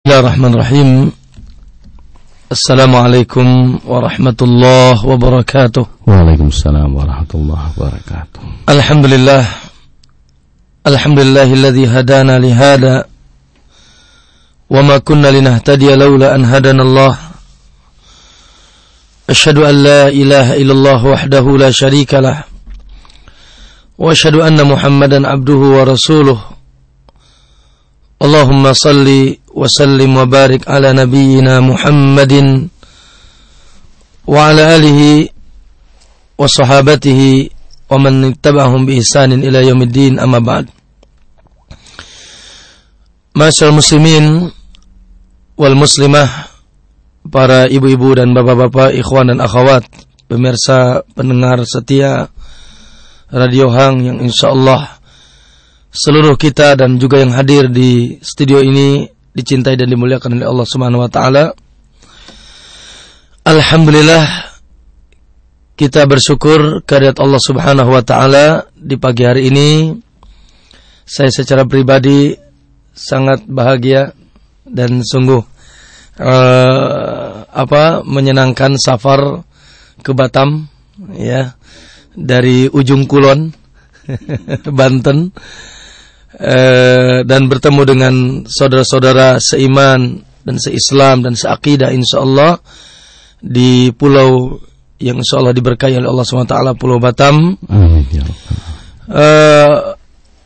بسم الله الرحمن الرحيم. السلام عليكم ورحمة الله وبركاته. وعليكم السلام ورحمة الله وبركاته. الحمد لله. الحمد لله الذي هدانا لهذا. وما كنا لنهتدي لولا أن هدانا الله. أشهد أن لا إله إلا الله وحده لا شريك له. وأشهد أن محمدا عبده ورسوله. اللهم صل وسلم وبارك على نبينا محمد وعلى آله وصحابته ومن اتبعهم بإحسان إلى يوم الدين أما بعد Masyarakat muslimin wal muslimah para ibu-ibu dan bapak-bapak, ikhwan dan akhwat, pemirsa pendengar setia Radio Hang yang insya Allah seluruh kita dan juga yang hadir di studio ini dicintai dan dimuliakan oleh Allah Subhanahu wa taala. Alhamdulillah kita bersyukur kehadirat Allah Subhanahu wa taala di pagi hari ini. Saya secara pribadi sangat bahagia dan sungguh uh, apa menyenangkan safar ke Batam ya dari ujung kulon Banten Eh, dan bertemu dengan saudara-saudara seiman dan seislam dan seakidah insyaallah di pulau yang insyaallah diberkahi oleh Allah SWT Pulau Batam. Amin ya Uh,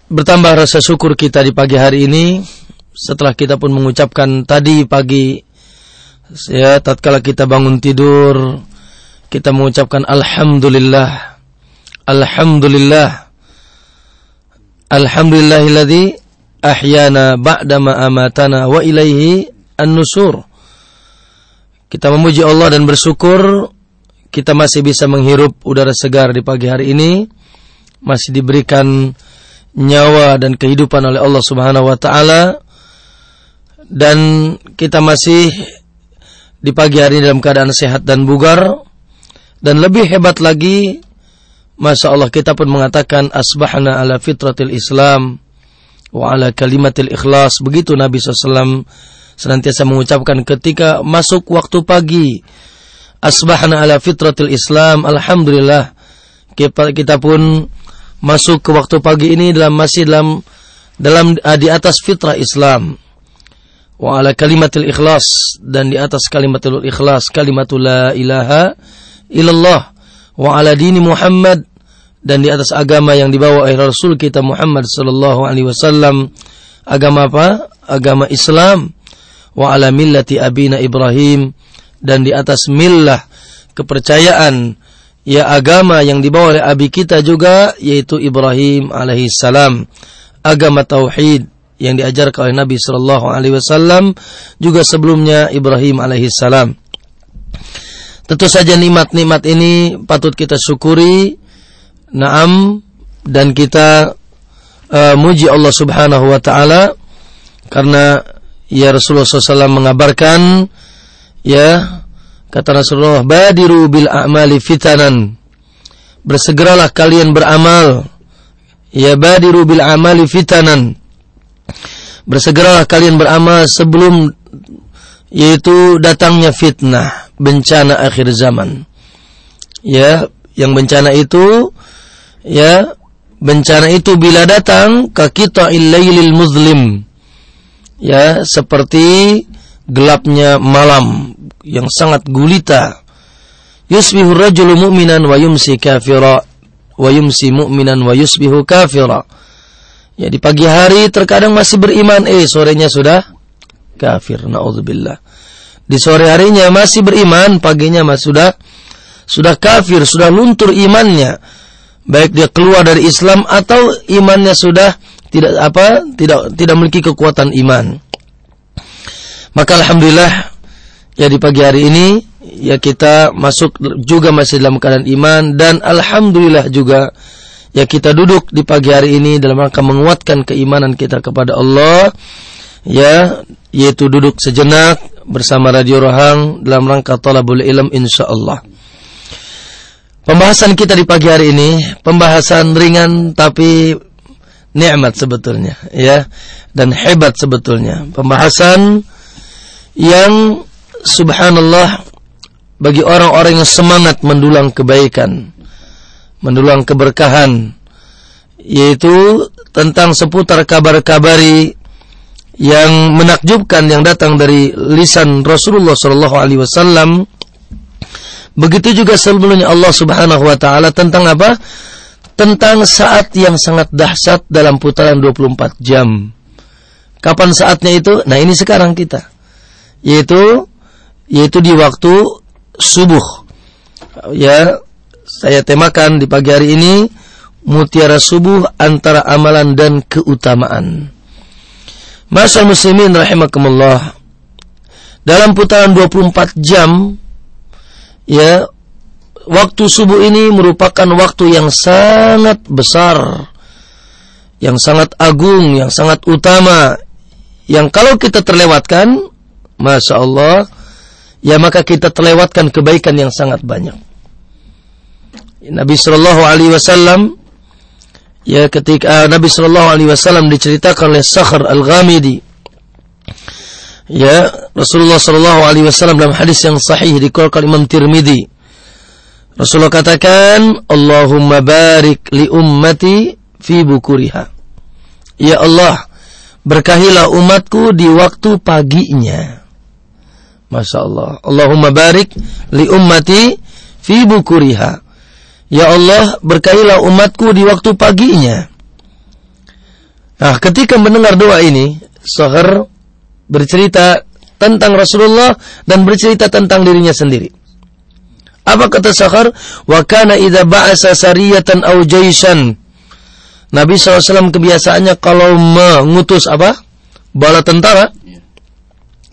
bertambah rasa syukur kita di pagi hari ini. Setelah kita pun mengucapkan tadi pagi ya tatkala kita bangun tidur kita mengucapkan alhamdulillah. Alhamdulillah Alhamdulillahilladzi ahyana ba'dama amatana wa ilaihi an-nusur. Kita memuji Allah dan bersyukur kita masih bisa menghirup udara segar di pagi hari ini, masih diberikan nyawa dan kehidupan oleh Allah Subhanahu wa taala. Dan kita masih di pagi hari ini dalam keadaan sehat dan bugar. Dan lebih hebat lagi Masya Allah kita pun mengatakan asbahna ala fitratil Islam wa ala kalimatil ikhlas. Begitu Nabi SAW senantiasa mengucapkan ketika masuk waktu pagi. Asbahna ala fitratil Islam. Alhamdulillah kita, pun masuk ke waktu pagi ini dalam masih dalam dalam uh, di atas fitrah Islam. Wa ala kalimatil ikhlas dan di atas kalimatul ikhlas kalimatul la ilaha illallah wa ala dini Muhammad dan di atas agama yang dibawa oleh Rasul kita Muhammad sallallahu alaihi wasallam. Agama apa? Agama Islam. Wa ala millati abina Ibrahim dan di atas millah kepercayaan ya agama yang dibawa oleh abi kita juga yaitu Ibrahim alaihi salam. Agama tauhid yang diajarkan oleh Nabi sallallahu alaihi wasallam juga sebelumnya Ibrahim alaihi salam Tentu saja nikmat-nikmat ini patut kita syukuri. Naam. Dan kita uh, muji Allah Subhanahu wa taala karena ya Rasulullah SAW mengabarkan ya kata Rasulullah badiru bil a'mali fitanan. Bersegeralah kalian beramal. Ya badiru bil amali fitanan. Bersegeralah kalian beramal sebelum yaitu datangnya fitnah bencana akhir zaman. Ya, yang bencana itu ya bencana itu bila datang ke kita illailil muzlim. Ya, seperti gelapnya malam yang sangat gulita. Yusbihu rajulu mu'minan wa yumsi kafira wa yumsi mu'minan wa yusbihu kafira. Ya di pagi hari terkadang masih beriman, eh sorenya sudah kafir. Nauzubillah di sore harinya masih beriman, paginya masih sudah sudah kafir, sudah luntur imannya. Baik dia keluar dari Islam atau imannya sudah tidak apa, tidak tidak memiliki kekuatan iman. Maka alhamdulillah ya di pagi hari ini ya kita masuk juga masih dalam keadaan iman dan alhamdulillah juga ya kita duduk di pagi hari ini dalam rangka menguatkan keimanan kita kepada Allah ya yaitu duduk sejenak bersama Radio Rohang dalam rangka talabul ilm insyaallah. Pembahasan kita di pagi hari ini pembahasan ringan tapi nikmat sebetulnya ya dan hebat sebetulnya. Pembahasan yang subhanallah bagi orang-orang yang semangat mendulang kebaikan, mendulang keberkahan, yaitu tentang seputar kabar-kabari yang menakjubkan yang datang dari lisan Rasulullah Shallallahu Alaihi Wasallam. Begitu juga sebelumnya Allah Subhanahu Wa Taala tentang apa? Tentang saat yang sangat dahsyat dalam putaran 24 jam. Kapan saatnya itu? Nah ini sekarang kita, yaitu yaitu di waktu subuh. Ya, saya temakan di pagi hari ini mutiara subuh antara amalan dan keutamaan. Masa muslimin rahimakumullah. Dalam putaran 24 jam ya waktu subuh ini merupakan waktu yang sangat besar, yang sangat agung, yang sangat utama, yang kalau kita terlewatkan, masya Allah, ya maka kita terlewatkan kebaikan yang sangat banyak. Nabi Shallallahu Alaihi Wasallam ya ketika uh, Nabi Shallallahu Alaihi Wasallam diceritakan oleh Sakhar Al Ghamidi ya Rasulullah Shallallahu Alaihi Wasallam dalam hadis yang sahih dikeluarkan Imam Tirmidzi. Rasulullah katakan Allahumma barik li ummati fi bukuriha. Ya Allah berkahilah umatku di waktu paginya. Masya Allah. Allahumma barik li ummati fi bukuriha Ya Allah, berkahilah umatku di waktu paginya. Nah, ketika mendengar doa ini, Soher bercerita tentang Rasulullah dan bercerita tentang dirinya sendiri. Apa kata Soher? Wa kana idza ba'asa sariyatan aw jaisan. Nabi SAW kebiasaannya kalau mengutus apa? Bala tentara.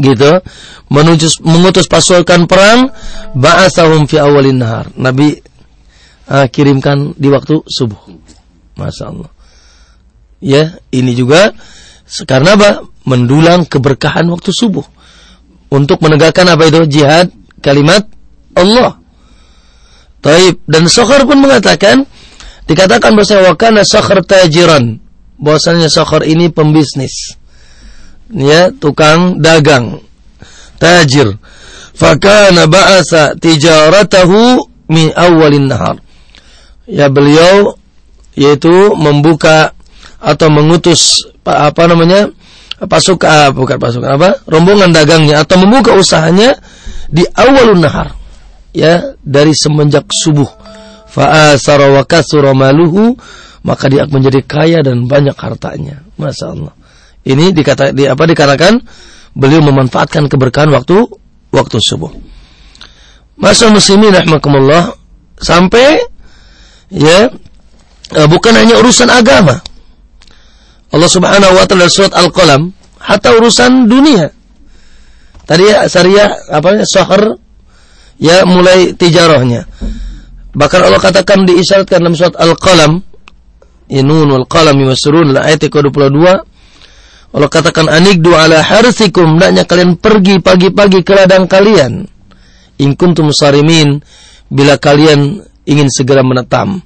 Gitu. Mengutus, mengutus pasukan perang. Ba'asahum fi awalin nahar. Nabi uh, kirimkan di waktu subuh. Masya Allah. Ya, ini juga karena apa? Mendulang keberkahan waktu subuh. Untuk menegakkan apa itu? Jihad kalimat Allah. Taib dan Sokhar pun mengatakan dikatakan bahwa wakana Sokhar tajiran. Bahwasanya Sokhar ini pembisnis. Ya, tukang dagang. Tajir. Fakana ba'asa tijaratahu min awalin nahar ya beliau yaitu membuka atau mengutus apa namanya pasukan ah, bukan pasukan apa? Rombongan dagangnya atau membuka usahanya di awalun nahar ya dari semenjak subuh. Fa'asara maluhu maka dia menjadi kaya dan banyak hartanya. Masya Allah. Ini dikata di apa dikarenakan beliau memanfaatkan keberkahan waktu waktu subuh. Masa muslimin rahmakumullah sampai ya eh, bukan hanya urusan agama. Allah Subhanahu wa taala surat Al-Qalam hatta urusan dunia. Tadi ya syariah apa ya sahar ya mulai tijarahnya. Bahkan Allah katakan diisyaratkan dalam surat Al-Qalam Inun wal qalam yusrun ayat ke-22 Allah katakan anikdu ala harsikum hendaknya kalian pergi pagi-pagi ke ladang kalian in kuntum sarimin bila kalian ingin segera menetam.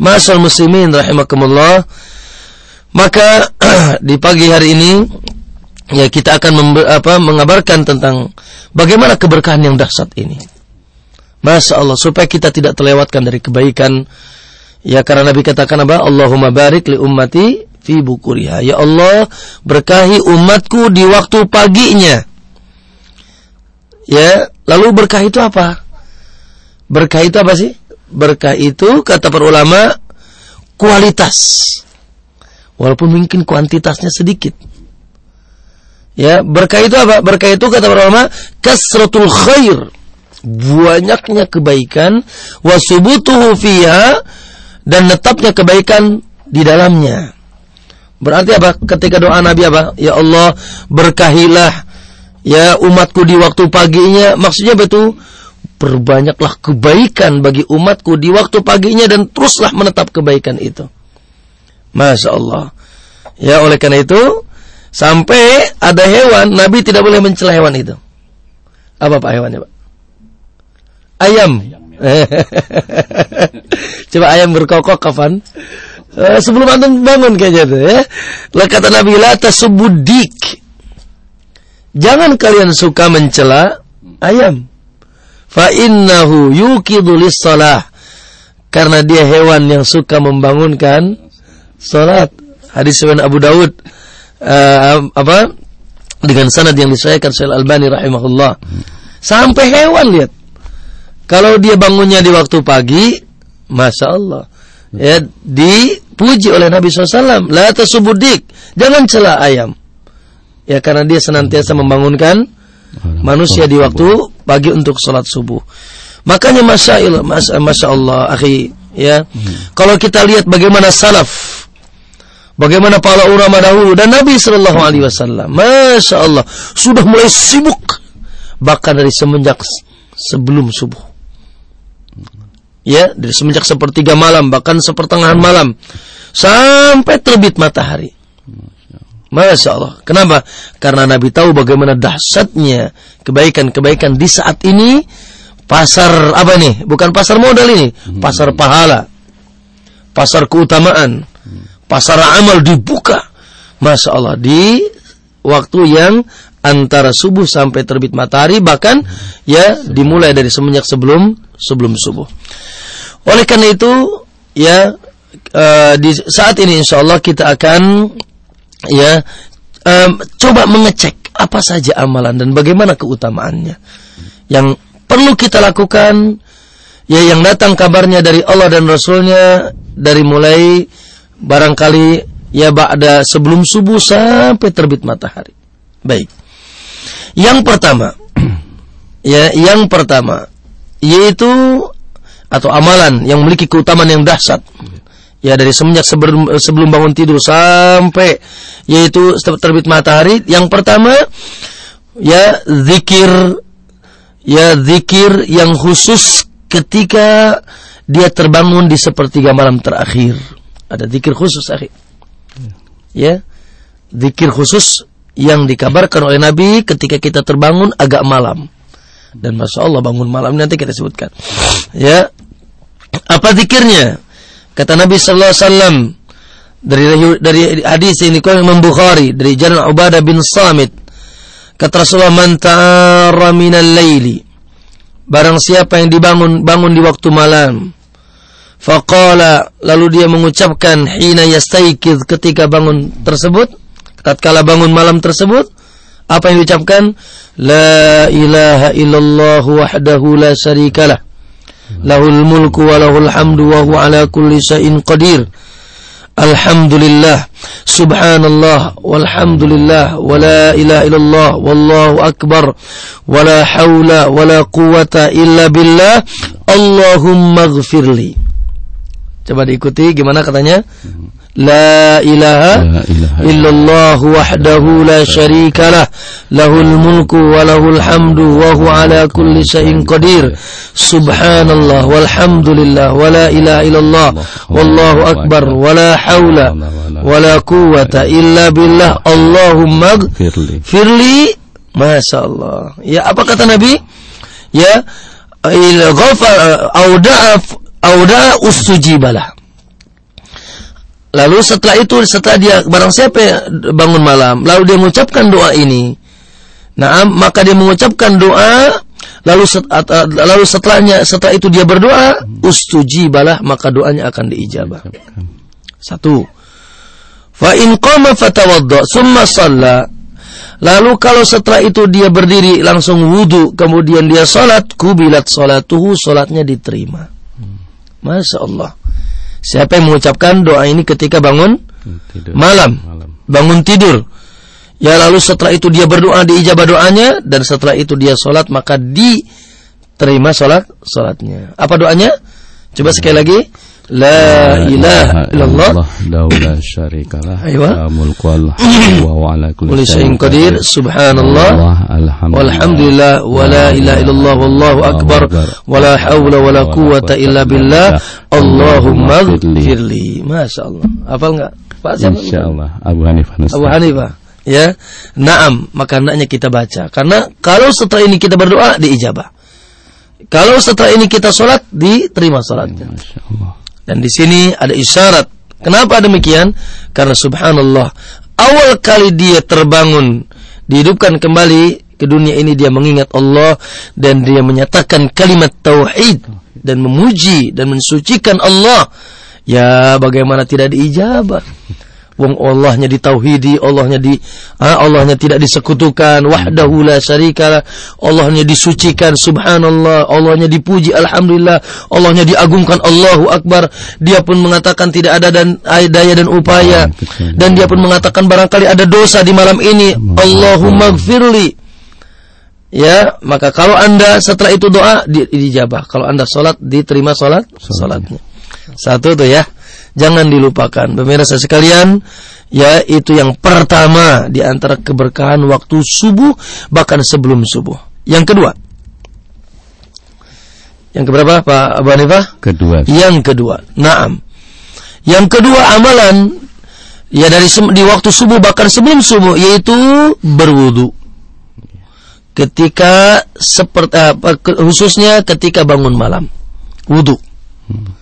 Masal muslimin rahimakumullah. Maka di pagi hari ini ya kita akan member, apa, mengabarkan tentang bagaimana keberkahan yang dahsyat ini. Masya Allah supaya kita tidak terlewatkan dari kebaikan. Ya karena Nabi katakan apa? Allahumma barik li ummati fi bukuriha. Ya Allah berkahi umatku di waktu paginya. Ya, lalu berkah itu apa? Berkah itu apa sih? Berkah itu kata para ulama kualitas. Walaupun mungkin kuantitasnya sedikit. Ya, berkah itu apa? Berkah itu kata para ulama kasratul khair. Banyaknya kebaikan wasubutuhu fiha dan netapnya kebaikan di dalamnya. Berarti apa? Ketika doa Nabi apa? Ya Allah, berkahilah ya umatku di waktu paginya. Maksudnya betul perbanyaklah kebaikan bagi umatku di waktu paginya dan teruslah menetap kebaikan itu. Masya Allah. Ya oleh karena itu sampai ada hewan Nabi tidak boleh mencela hewan itu. Apa pak hewannya pak? Ayam. Coba ayam berkokok kapan? Uh, sebelum antum bangun kayaknya tuh ya. Lah kata Nabi la tasubudik. Jangan kalian suka mencela ayam. Fa innahu yuqidu lis-shalah. Karena dia hewan yang suka membangunkan salat. Hadis riwayat Abu Daud uh, apa dengan sanad yang disahkan Syekh Albani rahimahullah. Sampai hewan lihat. Kalau dia bangunnya di waktu pagi, masya Allah, ya dipuji oleh Nabi SAW. La tasubudik, jangan celah ayam. Ya karena dia senantiasa membangunkan manusia di waktu pagi untuk sholat subuh. Makanya masya Allah, masya Allah, akhi, ya. Hmm. Kalau kita lihat bagaimana salaf, bagaimana para ulama dahulu dan Nabi Shallallahu Alaihi Wasallam, masya Allah, sudah mulai sibuk bahkan dari semenjak sebelum subuh. Ya, dari semenjak sepertiga malam, bahkan sepertengahan malam, sampai terbit matahari. Masya Allah. Kenapa? Karena Nabi tahu bagaimana dahsyatnya kebaikan-kebaikan di saat ini. Pasar apa nih? Bukan pasar modal ini. Pasar pahala. Pasar keutamaan. Pasar amal dibuka. Masya Allah. Di waktu yang antara subuh sampai terbit matahari. Bahkan ya dimulai dari semenjak sebelum sebelum subuh. Oleh karena itu ya uh, di saat ini insya Allah kita akan ya um, coba mengecek apa saja amalan dan bagaimana keutamaannya. Yang perlu kita lakukan ya yang datang kabarnya dari Allah dan Rasulnya dari mulai barangkali ya ba'da sebelum subuh sampai terbit matahari. Baik. Yang pertama ya yang pertama yaitu atau amalan yang memiliki keutamaan yang dahsyat ya dari semenjak sebelum sebelum bangun tidur sampai yaitu terbit matahari yang pertama ya zikir ya zikir yang khusus ketika dia terbangun di sepertiga malam terakhir. Ada zikir khusus akhir ya zikir khusus yang dikabarkan oleh Nabi ketika kita terbangun agak malam. Dan masya Allah bangun malam nanti kita sebutkan. Ya apa zikirnya Kata Nabi sallallahu alaihi wasallam dari dari hadis ini kau Imam Bukhari dari Jalan Ubadah bin Samit kata Rasulullah man ta'ara minal laili barang siapa yang dibangun bangun di waktu malam faqala lalu dia mengucapkan hina yastaikid ketika bangun tersebut tatkala bangun malam tersebut apa yang diucapkan? La ilaha illallah wahdahu la syarikalah lahul mulku wa lahul hamdu wa huwa ala kulli syai'in qadir. Alhamdulillah. Subhanallah. Walhamdulillah. Wa la ilaha illallah. Wallahu akbar. Wa la hawla Wa quwata illa billah. Allahumma gfirli Coba diikuti gimana katanya لا إله, لا إله إلا الله وحده لا شريك له له الملك وله الحمد وهو على كل شيء قدير سبحان الله والحمد لله ولا إله إلا الله والله أكبر ولا حول ولا قوة إلا بالله اللهم اغفر لي ما شاء الله ya apa kata Nabi ya il ghafar au da'a au da'a ustujibalah Lalu setelah itu setelah dia barang siapa bangun malam lalu dia mengucapkan doa ini. Nah, maka dia mengucapkan doa lalu set, lalu setelahnya setelah itu dia berdoa ustujibalah maka doanya akan diijabah. Satu. Fa in qama fatawadda summa shalla. Lalu kalau setelah itu dia berdiri langsung wudu kemudian dia salat kubilat salatuhu salatnya diterima. Masya Allah. Siapa yang mengucapkan doa ini ketika bangun tidur. Malam, malam, bangun tidur. Ya lalu setelah itu dia berdoa diijabah doanya dan setelah itu dia sholat maka diterima sholat sholatnya. Apa doanya? Coba sekali lagi. La ilaha illallah. La syarika lah. Wa mulku wa huwa ala kulli syai'in qadir. subhanallah. Walhamdulillah. Wa la ilaha illallah. Wallahu akbar. wa la haula wa la quwwata illa billah. Allahumma ghfirli Masya Allah. Hafal enggak? Pak siapa? Insya Allah. Abu Hanifah Abu Hanifah. Ya. Naam. Maka hendaknya kita baca. Karena kalau setelah ini kita berdoa Diijabah. Kalau setelah ini kita sholat Diterima sholatnya. Masya Allah dan di sini ada isyarat. Kenapa demikian? Karena subhanallah, awal kali dia terbangun dihidupkan kembali ke dunia ini dia mengingat Allah dan dia menyatakan kalimat tauhid dan memuji dan mensucikan Allah ya bagaimana tidak diijabah Wong Allahnya ditauhidi, Allahnya di ah, Allahnya tidak disekutukan, wahdahu la syarika Allahnya disucikan, subhanallah, Allahnya dipuji, alhamdulillah, Allahnya diagungkan, Allahu akbar. Dia pun mengatakan tidak ada dan daya dan upaya dan dia pun mengatakan barangkali ada dosa di malam ini. Allahumma gfirli. Ya, maka kalau Anda setelah itu doa di, dijabah. Kalau Anda sholat diterima sholat, sholatnya. Satu tuh ya. Jangan dilupakan. Pemirsa sekalian, ya itu yang pertama di antara keberkahan waktu subuh bahkan sebelum subuh. Yang kedua. Yang keberapa Pak Abu Hanifah? Kedua. Yang kedua. Naam. Yang kedua amalan ya dari di waktu subuh bahkan sebelum subuh yaitu berwudu. Ketika seperti khususnya ketika bangun malam. Wudu. Hmm.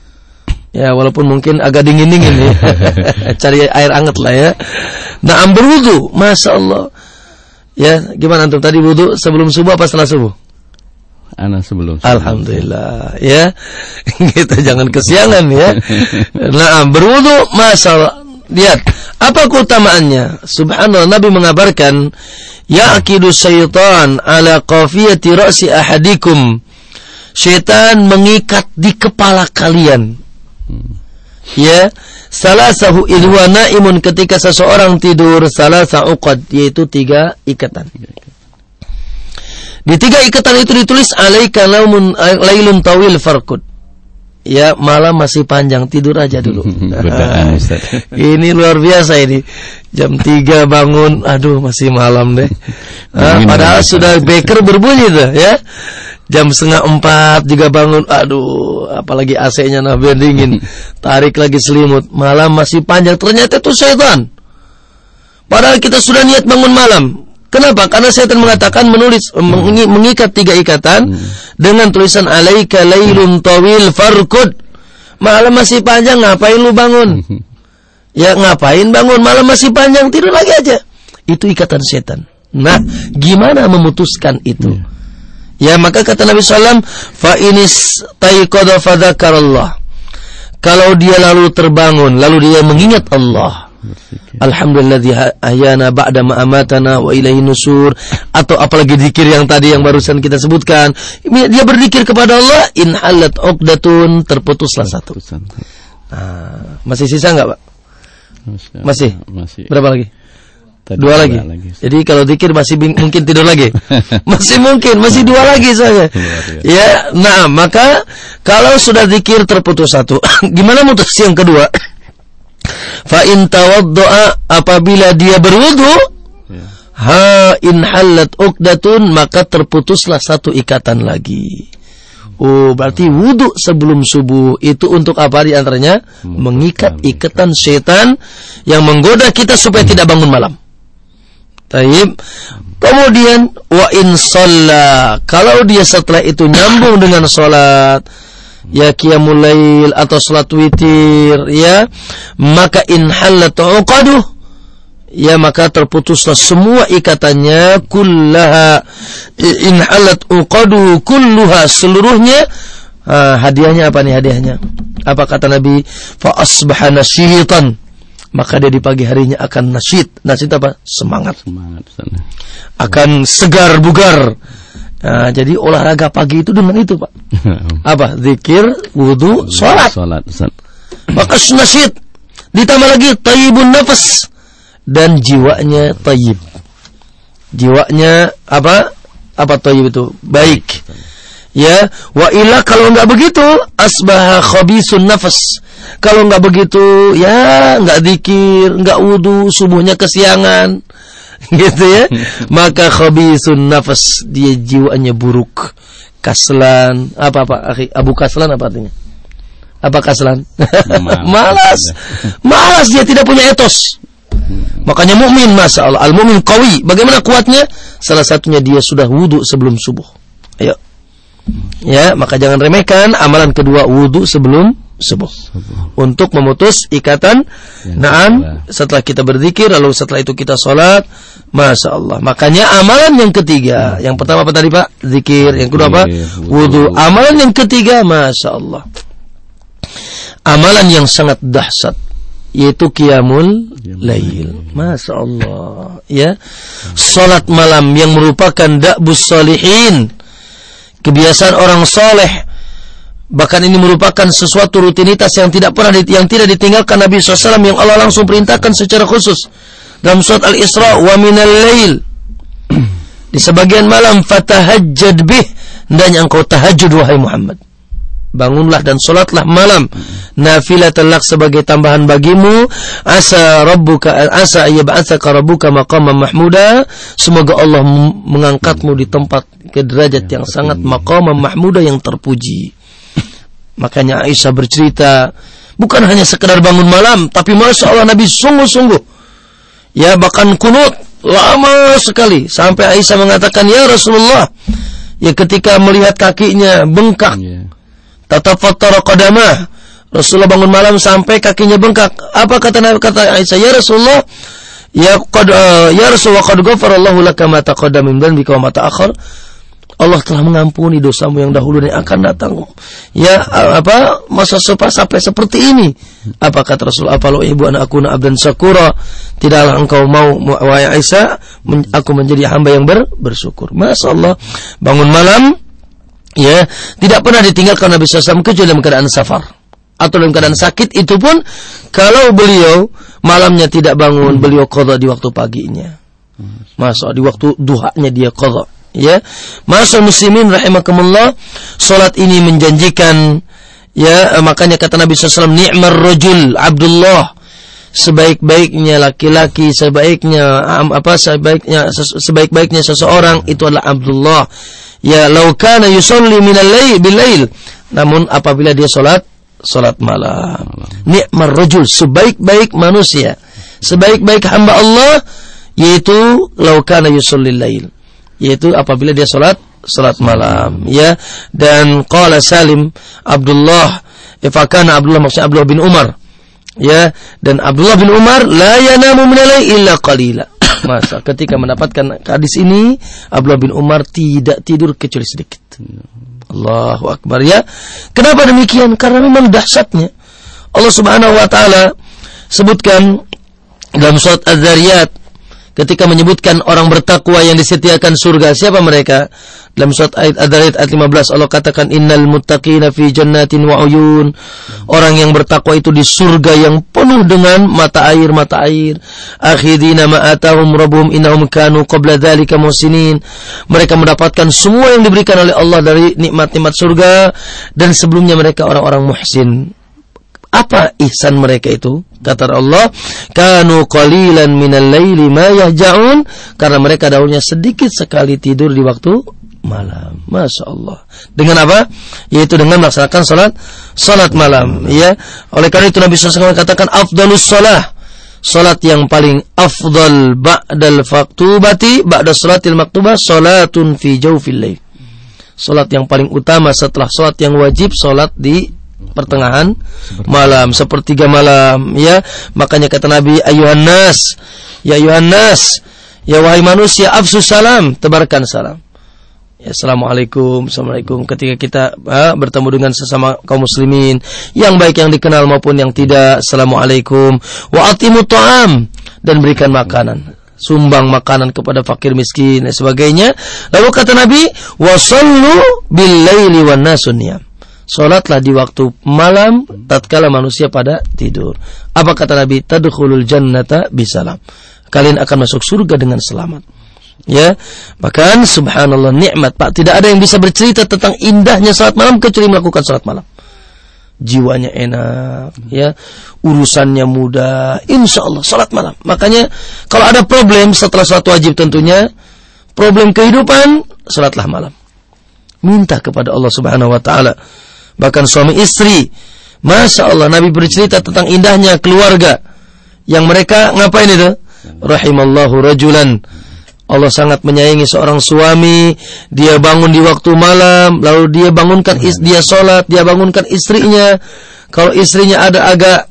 Ya, walaupun mungkin agak dingin-dingin ya. Cari air hangat lah ya. Nah, berwudu, Masya Allah. Ya, gimana antum tadi wudu sebelum subuh apa setelah subuh? Anak sebelum subuh. Alhamdulillah, ya. Kita jangan kesiangan ya. Nah, berwudu, Masya Allah. Lihat, apa keutamaannya? Subhanallah, Nabi mengabarkan, Ya'kidu syaitan ala qafiyati ra'si ahadikum. Syaitan mengikat di kepala kalian Ya, salah sahu ilwa naimun ketika seseorang tidur salah sa'uqad yaitu tiga ikatan. Di tiga ikatan itu ditulis alaika laumun lailun tawil farkud. Ya, malam masih panjang, tidur aja dulu. ini luar biasa ini. Jam 3 bangun, aduh masih malam deh. Ah, padahal sudah beker berbunyi tuh, ya jam setengah empat juga bangun. Aduh apalagi AC-nya nah biar dingin. Tarik lagi selimut. Malam masih panjang. Ternyata itu setan. Padahal kita sudah niat bangun malam. Kenapa? Karena setan mengatakan menulis hmm. mengikat tiga ikatan hmm. dengan tulisan alaika lailun tawil farkud malam masih panjang ngapain lu bangun? Hmm. ya ngapain bangun? Malam masih panjang tidur lagi aja. Itu ikatan setan. Nah gimana memutuskan itu? Hmm. Ya maka kata Nabi Sallam, fa inis taiqada fadzakarallah. Kalau dia lalu terbangun, lalu dia mengingat Allah. Alhamdulillah ahyana ba'da ma amatana wa ilaihi nusur atau apalagi zikir yang tadi yang barusan kita sebutkan dia berzikir kepada Allah in halat uqdatun terputuslah satu. Nah, masih sisa enggak, Pak? Masih. Masih. Berapa lagi? Tadi dua lagi. lagi. Jadi kalau dikir masih mungkin tidur lagi. masih mungkin, masih dua lagi saja. ya, nah maka kalau sudah dikir terputus satu, gimana mutus yang kedua? Fa in tawaddoa apabila dia berwudu, ya. ha in halat uqdatun maka terputuslah satu ikatan lagi. Oh, berarti wudhu sebelum subuh itu untuk apa di antaranya? Mengikat ikatan setan yang menggoda kita supaya tidak bangun malam. Taib. Kemudian wa in kalau dia setelah itu nyambung dengan salat ya qiyamul lail atau salat witir ya, maka in halat uqaduh ya maka terputuslah semua ikatannya kullaha. In halat uqadu kulluha seluruhnya ah, hadiahnya apa nih hadiahnya? Apa kata Nabi? Fa asbahana syitan maka dia di pagi harinya akan nasyid. Nasyid apa? Semangat. Semangat. Akan segar bugar. Nah, jadi olahraga pagi itu dengan itu, Pak. apa? Zikir, wudhu, sholat. Sholat. Maka nasyid. Ditambah lagi tayyibun nafas dan jiwanya tayyib. Jiwanya apa? Apa tayyib itu? Baik. Ya, wa ila kalau enggak begitu asbaha khabisun nafas kalau nggak begitu, ya nggak dikir, nggak wudhu, subuhnya kesiangan, gitu ya. Maka khabisun nafas dia jiwanya buruk, kaslan, apa apa Abu kaslan apa artinya? Apa kaslan? malas, malas dia tidak punya etos. Makanya mukmin masa Allah, al mukmin kawi. Bagaimana kuatnya? Salah satunya dia sudah wudhu sebelum subuh. Ayo. Ya, maka jangan remehkan amalan kedua wudhu sebelum subuh. Untuk memutus ikatan naam. setelah kita berzikir lalu setelah itu kita sholat. Masya Allah. Makanya amalan yang ketiga. Yang pertama apa tadi pak? Zikir. Yang kedua apa? Wudhu amalan yang ketiga masya Allah. Amalan yang sangat dahsyat yaitu qiyamul lail. Masya Allah. Ya. Salat malam yang merupakan da'bus salihin. Kebiasaan orang soleh Bahkan ini merupakan sesuatu rutinitas yang tidak pernah yang tidak ditinggalkan Nabi SAW yang Allah langsung perintahkan secara khusus. Dalam surat Al-Isra wa minal lail. Di sebagian malam fatahajjad bih. Hendaknya engkau tahajud wahai Muhammad. Bangunlah dan solatlah malam. Nafilah telak sebagai tambahan bagimu. Asa rabbuka asa ayyab'atsaka rabbuka maqaman mahmuda. Semoga Allah mengangkatmu di tempat ke derajat yang sangat maqaman mahmuda yang terpuji makanya Aisyah bercerita bukan hanya sekedar bangun malam tapi masya Allah Nabi sungguh-sungguh ya bahkan kunut lama sekali sampai Aisyah mengatakan ya Rasulullah ya ketika melihat kakinya bengkak yeah tatafattara qadamah. Rasulullah bangun malam sampai kakinya bengkak. Apa kata Nabi kata Aisyah? Ya Rasulullah, ya qad uh, ya Rasulullah qad ghafarallahu laka ma taqaddama min dhanbika wa ma ta'akhkhar. Allah telah mengampuni dosamu yang dahulu dan akan datang. Ya apa masa sampai seperti ini? Apa kata Rasul? Apa lo ibu anak aku abdan syakura? Tidaklah engkau mau wahai Aisyah aku menjadi hamba yang ber, bersyukur. Masya Allah bangun malam ya tidak pernah ditinggalkan Nabi SAW kecuali dalam keadaan safar atau dalam keadaan sakit itu pun kalau beliau malamnya tidak bangun beliau qadha di waktu paginya masa di waktu duhanya dia qadha ya. Masa muslimin rahimakumullah salat ini menjanjikan ya makanya kata Nabi SAW ni'mar rajul Abdullah. Sebaik-baiknya laki-laki sebaiknya apa sebaiknya sebaik-baiknya seseorang itu adalah Abdullah. Ya lau kana yusalli minal lail bilail namun apabila dia salat salat malam. Nikmar rajul sebaik-baik manusia sebaik-baik hamba Allah yaitu lau kana yusalli lail yaitu apabila dia salat salat malam ya dan qala Salim Abdullah ifakana Abdullah maksudnya Abdullah bin Umar ya dan Abdullah bin Umar la yanamu minal illa qalila Masa ketika mendapatkan hadis ini Abdullah bin Umar tidak tidur kecuali sedikit. Allahu Akbar ya. Kenapa demikian? Karena memang dahsyatnya. Allah Subhanahu wa taala sebutkan dalam surat Az-Zariyat ketika menyebutkan orang bertakwa yang disediakan surga. Siapa mereka? Dalam surat ayat Ad-Dariyat ayat 15 Allah katakan innal muttaqina fi jannatin wa uyun. Orang yang bertakwa itu di surga yang penuh dengan mata air mata air. Akhidina ma atahum rabbuhum innahum kanu qabla dzalika musinin. Mereka mendapatkan semua yang diberikan oleh Allah dari nikmat-nikmat surga dan sebelumnya mereka orang-orang muhsin. Apa ihsan mereka itu? Kata Allah, kanu qalilan minal laili ma yahja'un karena mereka dahulunya sedikit sekali tidur di waktu malam. Masya Allah. Dengan apa? Yaitu dengan melaksanakan salat salat malam. Ya. Oleh karena itu Nabi SAW katakan afdalus salah. Salat yang paling afdal ba'dal faktubati ba'da salatil maktubah salatun fi jawfil lail. Salat yang paling utama setelah salat yang wajib salat di pertengahan malam sepertiga malam ya makanya kata Nabi ayuhan nas ya ayuhan ya wahai manusia afsus salam tebarkan salam Ya, Assalamualaikum, Assalamualaikum. Ketika kita ha, bertemu dengan sesama kaum muslimin, yang baik yang dikenal maupun yang tidak, Assalamualaikum. Wa atimu ta'am dan berikan makanan. Sumbang makanan kepada fakir miskin dan sebagainya. Lalu kata Nabi, wasallu bil laili wan Salatlah di waktu malam tatkala manusia pada tidur. Apa kata Nabi? Tadkhulul jannata bisalam. Kalian akan masuk surga dengan selamat. Ya, bahkan subhanallah nikmat Pak, tidak ada yang bisa bercerita tentang indahnya salat malam kecuali melakukan salat malam. Jiwanya enak, ya, urusannya mudah, insya Allah salat malam. Makanya kalau ada problem setelah salat wajib tentunya, problem kehidupan, salatlah malam. Minta kepada Allah Subhanahu Wa Taala. Bahkan suami istri, masya Allah Nabi bercerita tentang indahnya keluarga yang mereka ngapain itu? Rahimallahu rajulan Allah sangat menyayangi seorang suami, dia bangun di waktu malam, lalu dia bangunkan is, dia sholat, dia bangunkan istrinya. Kalau istrinya ada agak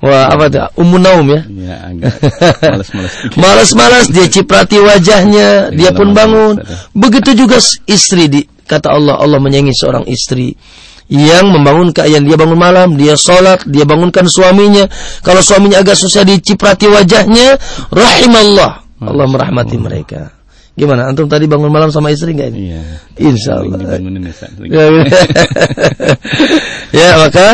Wah, apa tuh? Ummu naum ya? Malas-malas. malas-malas dia ciprati wajahnya, iya, dia pun bangun. Begitu juga istri di kata Allah, Allah menyayangi seorang istri yang membangunkan yang dia bangun malam, dia sholat, dia bangunkan suaminya. Kalau suaminya agak susah diciprati wajahnya, rahimallah. Allah merahmati mereka. Gimana? Antum tadi bangun malam sama istri nggak ini? Iya. Insya Allah. Ya, ya. ya maka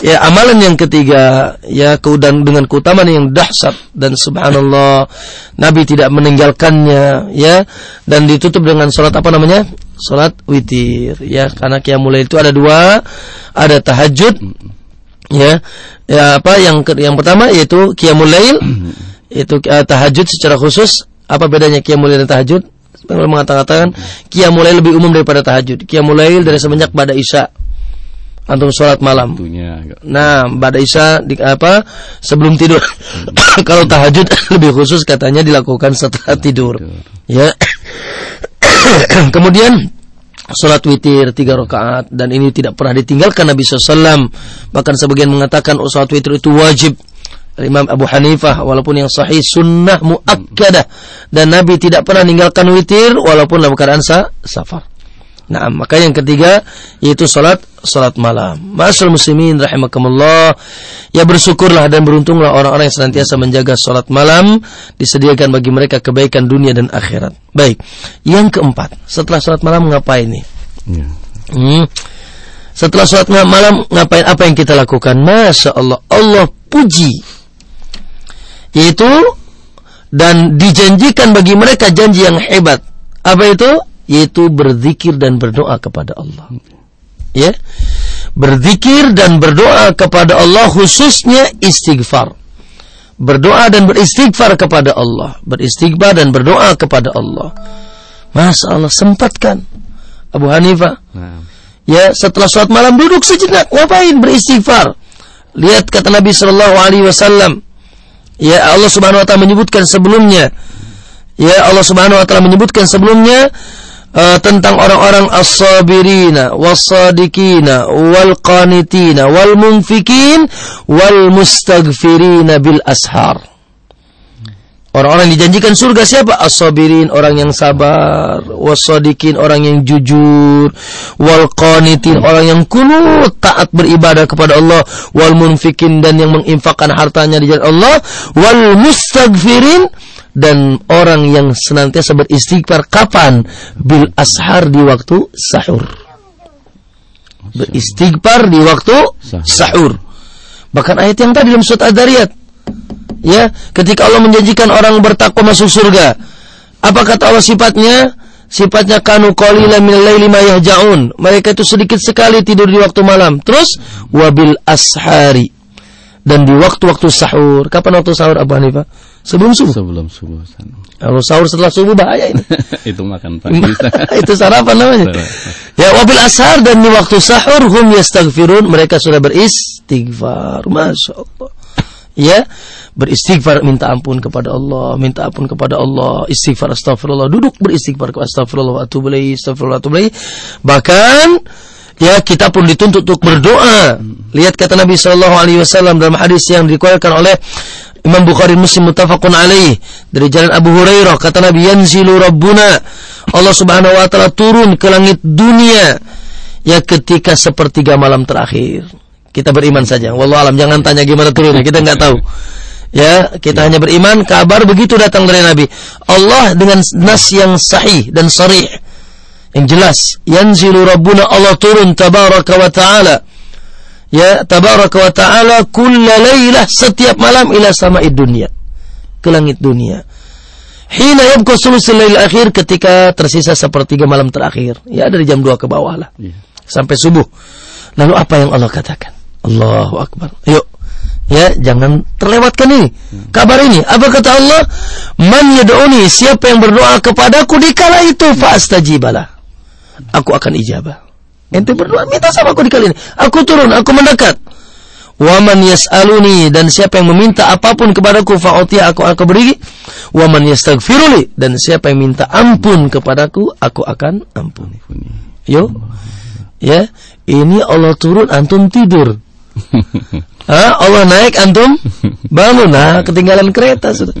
ya amalan yang ketiga ya keudang dengan keutamaan yang dahsyat dan subhanallah Nabi tidak meninggalkannya ya dan ditutup dengan sholat apa namanya? Sholat witir ya karena mulai itu ada dua ada tahajud ya ya apa yang yang pertama yaitu qiyamul lail itu uh, tahajud secara khusus apa bedanya qiyamul lail dan tahajud? Sebenarnya mengatakan qiyamul lail lebih umum daripada tahajud. Qiyamul lail dari semenjak pada Isya. Antum sholat malam. Nah, pada Isya di, apa sebelum tidur. Kalau tahajud lebih khusus katanya dilakukan setelah tidur. Ya. Kemudian Salat witir tiga rakaat dan ini tidak pernah ditinggalkan Nabi SAW. Bahkan sebagian mengatakan oh, salat witir itu wajib Imam Abu Hanifah walaupun yang sahih sunnah muakkadah dan Nabi tidak pernah meninggalkan witir walaupun dalam keadaan sa safar. Nah, maka yang ketiga yaitu salat salat malam. Masyaallah muslimin rahimakumullah. Ya bersyukurlah dan beruntunglah orang-orang yang senantiasa menjaga salat malam disediakan bagi mereka kebaikan dunia dan akhirat. Baik. Yang keempat, setelah salat malam ngapain nih? Ya. Hmm. Setelah salat malam ngapain apa yang kita lakukan? Masya Allah, Allah puji yaitu dan dijanjikan bagi mereka janji yang hebat. Apa itu? Yaitu berzikir dan berdoa kepada Allah. Ya. Berzikir dan berdoa kepada Allah khususnya istighfar. Berdoa dan beristighfar kepada Allah, beristighfar dan berdoa kepada Allah. Masya Allah sempatkan Abu Hanifah. Nah. Ya, setelah sholat malam duduk sejenak, ngapain beristighfar? Lihat kata Nabi Shallallahu Alaihi Wasallam, Ya Allah Subhanahu wa taala menyebutkan sebelumnya. Ya Allah Subhanahu wa taala menyebutkan sebelumnya uh, tentang orang-orang as-sabirina was-sadiqina wal qanitina wal munfikin wal mustaghfirina bil ashar. Orang-orang dijanjikan surga siapa? As-sabirin, orang yang sabar, wasodikin, orang yang jujur, wal qanitin, orang yang kunut taat beribadah kepada Allah, wal munfikin dan yang menginfakkan hartanya di jalan Allah, wal mustaghfirin dan orang yang senantiasa beristighfar kapan? Bil ashar di waktu sahur. Beristighfar di waktu sahur. Bahkan ayat yang tadi dalam surat Ad-Dariyat. Ya ketika Allah menjanjikan orang bertakwa masuk surga apa kata Allah sifatnya? Sifatnya kanu qalilan min laili ma yahjaun. Mereka itu sedikit sekali tidur di waktu malam. Terus wabil ashari. Dan di waktu-waktu sahur. Kapan waktu sahur Abu Hanifah sebelum subuh? Sebelum subuh kalau sahur setelah subuh bahaya ini. Itu makan pagi itu sarapan namanya. Ya wabil ashar dan di waktu sahur hum yastaghfirun. Mereka sudah beristighfar. Masya Allah. Ya beristighfar minta ampun kepada Allah minta ampun kepada Allah istighfar astagfirullah duduk beristighfar kepada astagfirullah atubu astagfirullah atubu bahkan ya kita pun dituntut untuk berdoa. Lihat kata Nabi sallallahu alaihi wasallam dalam hadis yang diriwayatkan oleh Imam Bukhari Muslim muttafaqun alaih dari jalan Abu Hurairah. Kata Nabi yanzilu rabbuna. Allah Subhanahu wa taala turun ke langit dunia ya ketika sepertiga malam terakhir. Kita beriman saja. Wallah alam jangan tanya gimana turunnya, kita nggak tahu. Ya, kita hanya beriman. Kabar begitu datang dari Nabi. Allah dengan nas yang sahih dan sarih yang jelas, yanzilu rabbuna Allah turun tabaraka wa taala. Ya, tabaraka wa taala kulla lailah setiap malam ila sama'id dunia. Ke langit dunia. Hina yabqa sulusul lail akhir ketika tersisa sepertiga malam terakhir. Ya dari jam 2 ke bawah lah. Yeah. Sampai subuh. Lalu apa yang Allah katakan? Allahu Akbar. Yuk. Ya, jangan terlewatkan ini. Kabar ini. Apa kata Allah? Man yad'uni, siapa yang berdoa kepadaku di kala itu fastajibalah. Aku akan ijabah. Ente berdoa, minta sama aku di kali ini. Aku turun, aku mendekat. Waman yas'aluni dan siapa yang meminta apa pun kepadaku fa'uti aku akan beri. Waman yastaghfiruli dan siapa yang minta ampun kepadaku aku akan ampuni. Yo. Ya, ini Allah turun antum tidur. Allah naik antum bangun. Nah, ketinggalan kereta sudah.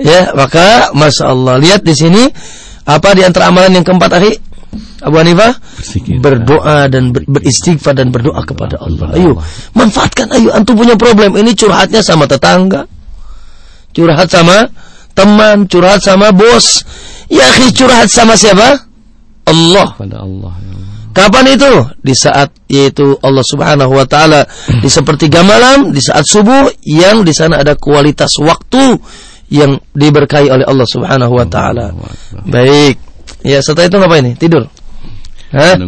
Ya, maka masya Allah. Lihat di sini apa di antara amalan yang keempat, akhi? Abu Hanifah berdoa dan ber, beristighfar dan berdoa kepada Allah. Ayo, manfaatkan ayo antum punya problem ini curhatnya sama tetangga. Curhat sama teman, curhat sama bos. Ya, curhat sama siapa? Allah. Pada Allah ya Allah. Kapan itu? Di saat yaitu Allah Subhanahu wa taala di sepertiga malam, di saat subuh yang di sana ada kualitas waktu yang diberkahi oleh Allah Subhanahu wa taala. Baik. Ya, setelah itu ngapain nih? Tidur. Hah?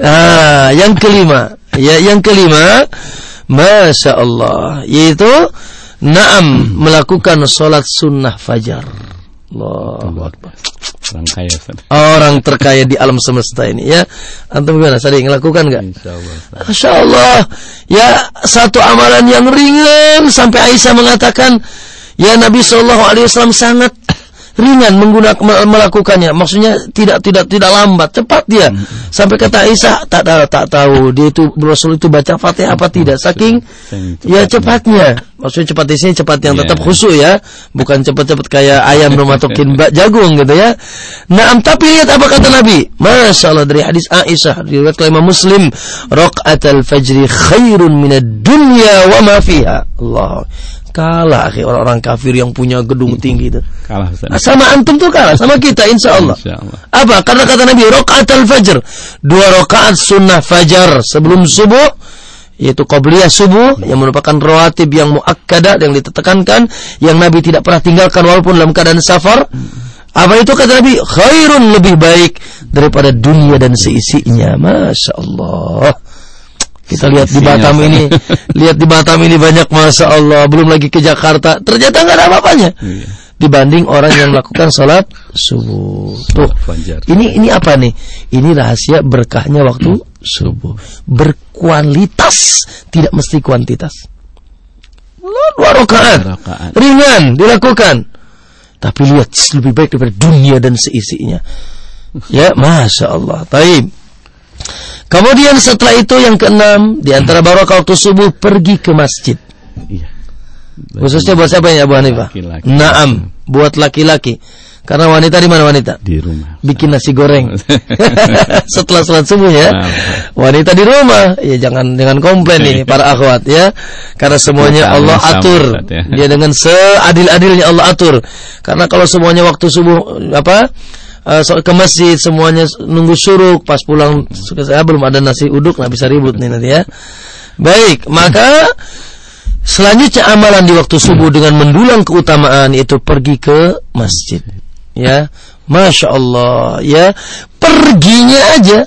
Ah, yang kelima. Ya, yang kelima, Masya Allah, yaitu Naam melakukan sholat sunnah fajar. Allah Orang kaya Ustaz. Orang terkaya di alam semesta ini ya. Antum gimana? Sering ngelakukan nggak? Masya Allah. Ya satu amalan yang ringan sampai Aisyah mengatakan, ya Nabi Shallallahu Alaihi Wasallam sangat ringan menggunakan melakukannya. Maksudnya tidak tidak tidak lambat, cepat dia. Sampai kata Aisyah tak tahu tak tahu dia itu Rasul itu baca Fatihah apa tidak. Saking ya cepatnya. Maksudnya cepat di sini cepat yang Iya. tetap khusyuk ya, bukan cepat-cepat kayak ayam mematokin bak jagung gitu ya. Nah, tapi lihat apa kata Nabi. Masya Allah dari hadis Aisyah riwayat Imam Muslim, raqatul fajri khairun minad dunya wa ma fiha. Allah. Kalah orang-orang kafir yang punya gedung tinggi itu. Kalah Ustaz. Nah, sama antum tuh kalah sama kita insya Allah. Insyaallah. Apa? Karena kata Nabi rakaat al-fajr, dua rakaat sunnah fajar sebelum subuh yaitu qabliyah subuh yang merupakan rawatib yang muakkadah yang ditekankan yang Nabi tidak pernah tinggalkan walaupun dalam keadaan safar. Apa itu kata Nabi? Khairun lebih baik daripada dunia dan seisinya. Masya Allah. Kita lihat di Batam ini, lihat di Batam ini banyak masya Allah. Belum lagi ke Jakarta, ternyata nggak ada apa-apanya Iya. dibanding orang yang melakukan sholat subuh. Tuh, ini ini apa nih? Ini rahasia berkahnya waktu subuh. Berkualitas, tidak mesti kuantitas. Dua rakaat. ringan dilakukan. Tapi lihat lebih baik daripada dunia dan seisinya. Ya, masya Allah. Taib. Kemudian setelah itu yang keenam di antara barokah waktu subuh pergi ke masjid. Iya. Khususnya buat siapa ya Abu Hanifah? Laki-laki. Naam, buat laki-laki. Karena wanita di mana wanita? Di rumah. Bikin nasi goreng. Setelah sholat subuh ya. Nah, Wanita di rumah, ya jangan jangan komplain nih para akhwat ya. Karena semuanya Allah atur. Ya. Dia dengan seadil-adilnya Allah atur. Karena kalau semuanya waktu subuh apa? So- ke masjid semuanya nunggu suruk pas pulang saya belum ada nasi uduk nggak bisa ribut nih nanti ya. Baik, maka Selanjutnya amalan di waktu subuh dengan mendulang keutamaan itu pergi ke masjid. Ya, masya Allah. Ya, perginya aja.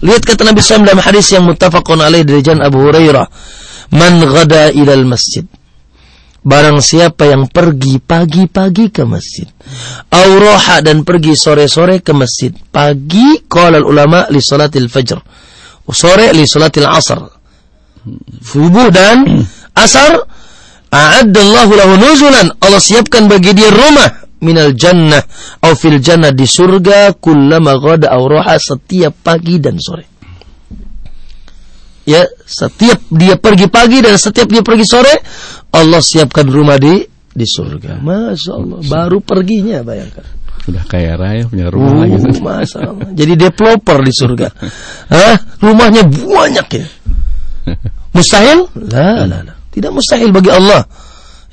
Lihat kata Nabi SAW dalam hadis yang muttafaqun alaih dari Jan Abu Hurairah. Man ghada ilal masjid. Barang siapa yang pergi pagi-pagi ke masjid. Auroha dan pergi sore-sore ke masjid. Pagi, qala ulama li salatil fajr. Sore li salatil asar subuh dan asar a'addallahu lahu nuzulan Allah siapkan bagi dia rumah minal jannah au fil jannah di surga kullama ghada aw roha setiap pagi dan sore ya setiap dia pergi pagi dan setiap dia pergi sore Allah siapkan rumah di di surga Masya Allah baru perginya bayangkan Sudah kaya raya punya rumah lagi. Uh, Masya Allah. Jadi developer di surga. Hah? Rumahnya banyak ya. Mustahil? La, la, la. Tidak mustahil bagi Allah.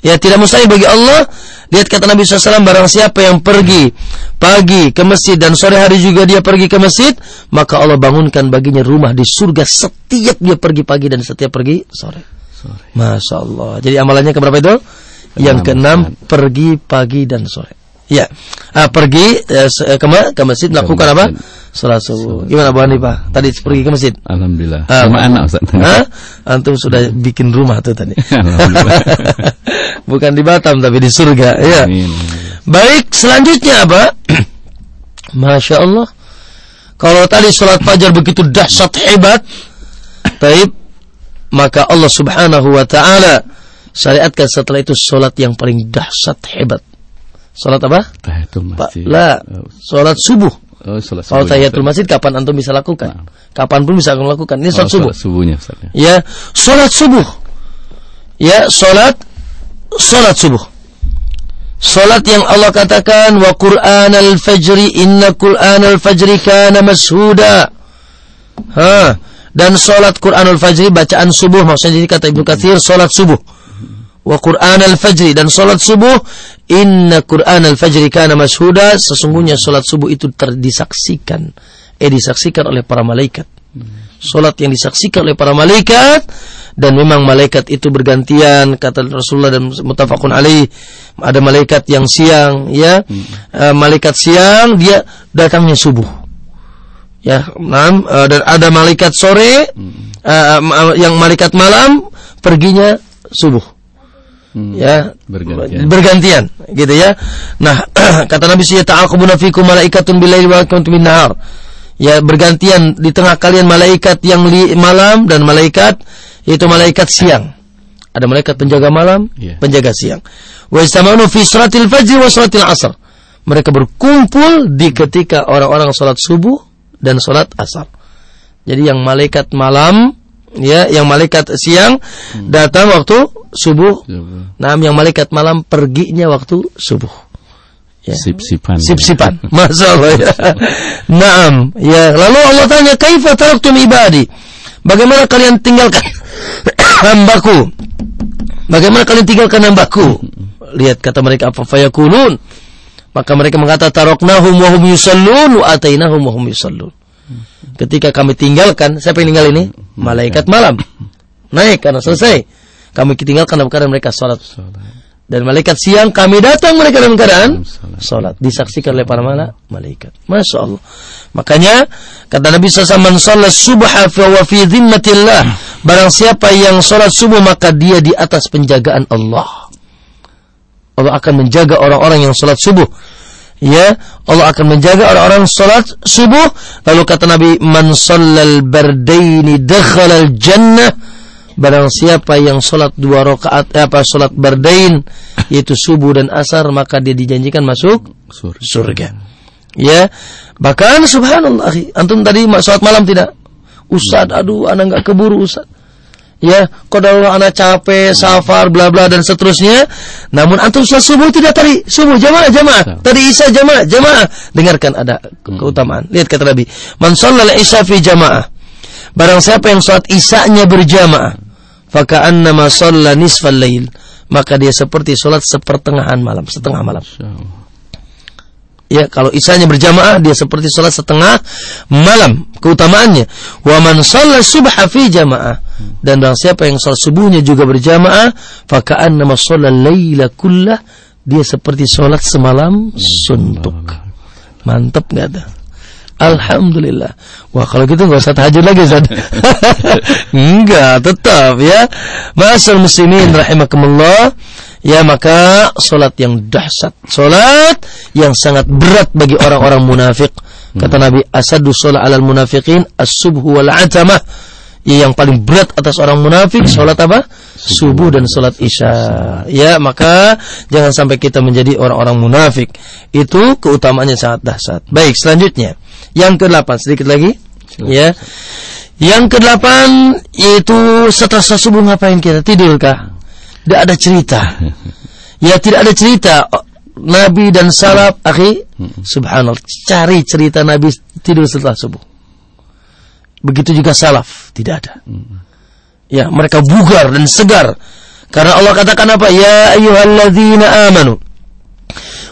Ya, tidak mustahil bagi Allah. Lihat kata Nabi SAW, barang siapa yang pergi pagi ke masjid dan sore hari juga dia pergi ke masjid, maka Allah bangunkan baginya rumah di surga setiap dia pergi pagi dan setiap pergi sore. Sore. Masya Allah. Jadi amalannya keberapa itu? Yang keenam, pergi pagi dan sore. Ya, ah, pergi eh, eh, ke, ke masjid melakukan apa? Salat subuh. Gimana Bu Hanifah? Tadi pergi ke masjid. Alhamdulillah. Ah, Sama anak Ustaz. Hah? Antum sudah bikin rumah tuh tadi. Alhamdulillah. Bukan di Batam tapi di surga. Ya. Amin. Baik, selanjutnya apa? Masya Allah. Kalau tadi sholat fajar begitu dahsyat hebat, taib, maka Allah Subhanahu wa taala syariatkan setelah itu salat yang paling dahsyat hebat. Salat apa? Tahiyatul masjid. la, salat subuh. Oh, Kalau subuh. tahiyatul masjid kapan antum bisa lakukan? Kapan pun bisa antum lakukan. Ini Oh, salat subuh. salat subuhnya Ustaz. ya. Ya, salat subuh. Ya, salat salat subuh. Salat yang Allah katakan wa Qur'an al-fajri inna Qur'an al-fajri kana mashuda. Ha, dan salat Qur'anul fajri bacaan subuh maksudnya jadi kata Ibnu Katsir salat subuh. Wa Qur'an al-fajri dan salat subuh inna Qur'an al-fajri kana mashuda sesungguhnya salat subuh itu terdisaksikan eh disaksikan oleh para malaikat. Salat yang disaksikan oleh para malaikat dan memang malaikat itu bergantian kata Rasulullah dan mutafakun alaih. Ada malaikat yang siang ya. Eh, malaikat siang dia datangnya subuh. Ya enam eh, dan ada malaikat sore ma- yang malaikat malam perginya subuh. Hmm. ya. Bergantian. bergantian gitu ya. Nah kata Nabi sallallahu ta'aqubuna fikum malaikatun bilaili wa nahar. Ya bergantian di tengah kalian malaikat yang li, malam dan malaikat yaitu malaikat siang ada malaikat penjaga malam Iya. penjaga siang wa istamanu fi salatil fajr wa salatil asr mereka berkumpul di ketika orang-orang salat subuh dan salat asar jadi yang malaikat malam ya yang malaikat siang datang waktu subuh Subuh. Nah, yang malaikat malam perginya waktu subuh. Ya. Sip-sipan. Sip-sipan. Masya Allah ya. Naam. Ya. Lalu Allah tanya, Kaifa taraktum ibadi? Bagaimana kalian tinggalkan hambaku? Bagaimana kalian tinggalkan hambaku? Lihat kata mereka apa fayakulun. Maka mereka mengata taroknahum wa hum yusallun wa atainahum wa hum yusallun. Ketika kami tinggalkan, siapa yang tinggal ini? Malaikat malam. Naik karena selesai. Kami tinggalkan dalam keadaan mereka sholat. Dan malaikat siang kami datang mereka dalam keadaan sholat. Disaksikan oleh para mala, malaikat. Masya Allah. Makanya kata Nabi SAW, Man sholat subha wa fi dhimmatillah. Barang siapa yang sholat subuh maka dia di atas penjagaan Allah. Allah akan menjaga orang-orang yang sholat subuh. Ya, Allah akan menjaga orang-orang sholat subuh. Lalu kata Nabi, Man sholal bardaini dakhalal jannah. Barang siapa yang sholat dua rakaat eh, apa sholat bardain yaitu subuh dan asar maka dia dijanjikan masuk Surga. surga. Ya, bahkan subhanallah, antum tadi sholat malam tidak? Ustad, aduh, anak nggak keburu Ustad. Ya, kodal anak capek, safar, bla bla dan seterusnya. Namun antum sholat subuh tidak tadi subuh jamaah jamaah, tadi isya jamaah jamaah. Dengarkan ada ke- keutamaan. Lihat kata Nabi, man isya fi jamaah. Barang siapa yang sholat isya-nya berjamaah, faka'annama shalla nisfal lail, maka dia seperti sholat sepertengahan malam, setengah malam. Ya, kalau isanya berjamaah dia seperti sholat setengah malam keutamaannya. Wa man shalla subha fi jamaah dan barang siapa yang sholat subuhnya juga berjamaah, faka'annama shalla laila kullah dia seperti sholat semalam suntuk. Mantap nggak ada? Alhamdulillah. Wah kalau gitu nggak usah tahajud lagi Ustaz. Enggak, tetap ya. Masal muslimin rahimakumullah. Ya maka solat yang dahsyat, solat yang sangat berat bagi orang-orang munafik. Kata Nabi, asadu solat alal munafikin as-subhu wal atamah. Ya, yang paling berat atas orang munafik solat apa? Subuh dan solat isya. Ya maka jangan sampai kita menjadi orang-orang munafik. Itu keutamaannya sangat dahsyat. Baik selanjutnya yang ke delapan sedikit lagi. Ya. Yang ke delapan yaitu setelah subuh ngapain kita tidur kah? Tidak ada cerita. Ya tidak ada cerita. Nabi dan salaf, akhi, subhanallah, cari cerita Nabi tidur setelah subuh. Begitu juga salaf, tidak ada. Ya, mereka bugar dan segar. Karena Allah katakan apa? Ya ayyuhalladzina amanu.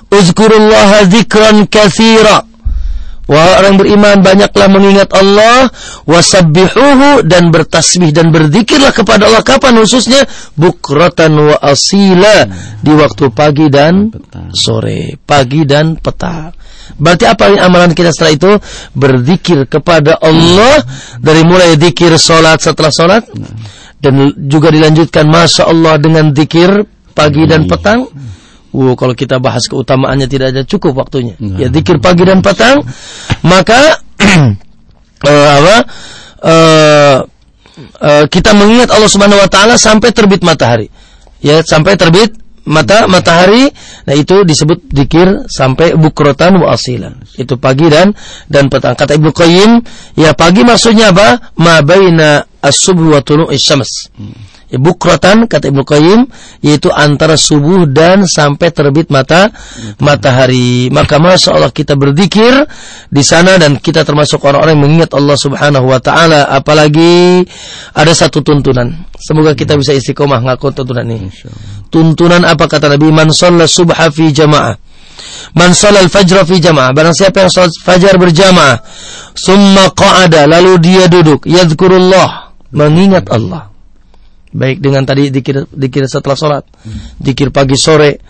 Uzkurullaha dzikran katsira. Wahai orang beriman banyaklah mengingat Allah wasabbihuhu dan bertasbih dan berzikirlah kepada Allah. Kapan khususnya? Bukratan wa asila. Di waktu pagi dan sore. Pagi dan petang. Berarti apa yang amalan kita setelah itu? Berzikir kepada Allah. Dari mulai zikir salat setelah salat dan juga dilanjutkan masya Allah dengan zikir pagi dan petang Wow, kalau kita bahas keutamaannya tidak ada cukup waktunya. Ya zikir pagi dan petang, maka eh, apa? eh, uh, kita mengingat Allah Subhanahu wa taala sampai terbit matahari. Ya, sampai terbit mata matahari nah itu disebut dikir sampai bukrotan wa asilan itu pagi dan dan petang kata Ibnu Qayyim ya pagi maksudnya apa ma baina as-subh wa tulu'is syams hmm bukrotan kata Ibnu Qayyim yaitu antara subuh dan sampai terbit mata matahari. Maka masya Allah kita berzikir di sana dan kita termasuk orang-orang yang mengingat Allah Subhanahu Wa Taala. Apalagi ada satu tuntunan. Semoga kita bisa istiqomah ngaku tuntunan ini. Tuntunan apa kata Nabi? Man subha fi jamaah. Man al fajr fi jamaah. Barang siapa yang salat fajar berjamaah, summa qa'ada lalu dia duduk, yadhkurullah, mengingat Allah baik dengan tadi dikir dikir setelah sholat, hmm. dikir pagi sore,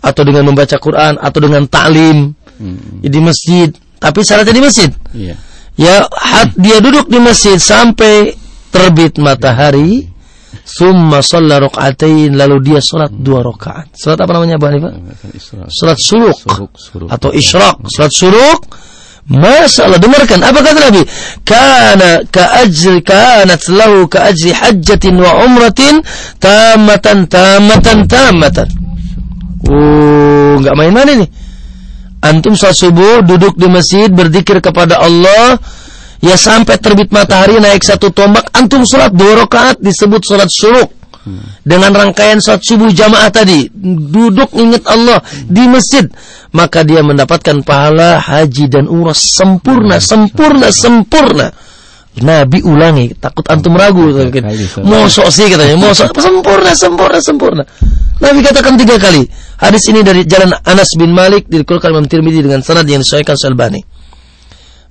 atau dengan membaca Quran, atau dengan taklim hmm. di masjid. Tapi syaratnya di masjid. Yeah. Ya, hat, dia duduk di masjid sampai terbit matahari. Summa sholat rokaatain lalu dia sholat dua rakaat. Sholat apa namanya Abu Hanifah? Sholat suruk, atau isyraq. Sholat suruk Masya Allah dengarkan. Apa kata Nabi? Kana ka ajri kanat lahu ka ajri hajjatin wa umratin tamatan tamatan tamatan. Oh nggak main-main ini. Antum saat subuh duduk di masjid berzikir kepada Allah. Ya sampai terbit matahari naik satu tombak antum sholat dua rakaat disebut sholat syuruk dengan rangkaian sholat subuh jamaah tadi duduk ingat Allah di masjid maka dia mendapatkan pahala haji dan umrah sempurna sempurna sempurna. Nabi ulangi takut antum ragu mungkin mosok sih katanya mosok. Sempurna sempurna sempurna? Nabi katakan tiga kali. Hadis ini dari jalan Anas bin Malik dikeluarkan Imam Tirmidzi dengan sanad yang disesuaikan Syalbani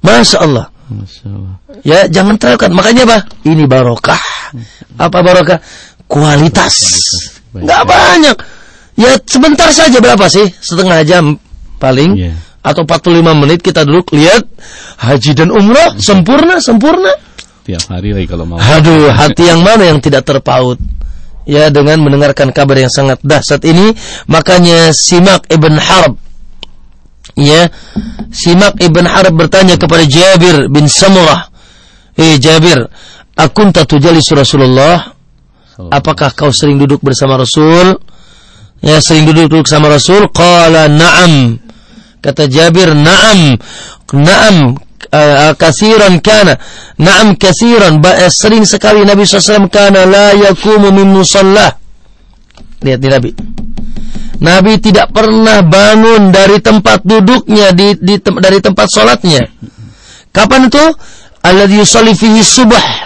Masya Allah. Masya Allah. Ya, jangan terlalu Makanya apa? Ini barokah. Apa barokah? Kualitas. Nggak banyak. Ya sebentar saja berapa sih? Setengah jam paling yeah. atau 45 menit kita duduk lihat haji dan umrah sempurna sempurna. Tiap hari lagi kalau mau. Aduh, hati yang mana yang tidak terpaut? Ya dengan mendengarkan kabar yang sangat dahsyat ini, makanya Simak ibn Harb ya Simak ibn Harb bertanya kepada Jabir bin Samurah, "Eh Jabir, akunta tujalis Rasulullah?" Apakah kau sering duduk bersama Rasul? Ya, sering duduk-duduk sama Rasul? Qala na'am. Kata Jabir, na'am. Na'am uh, kasiran kana. Na'am kasiran. Uh, sering sekali Nabi SAW kana la yakumu min musallah. Lihat di Nabi. Nabi tidak pernah bangun dari tempat duduknya di, di dari tempat sholatnya. Kapan itu? Alladhi yusalli fihi subah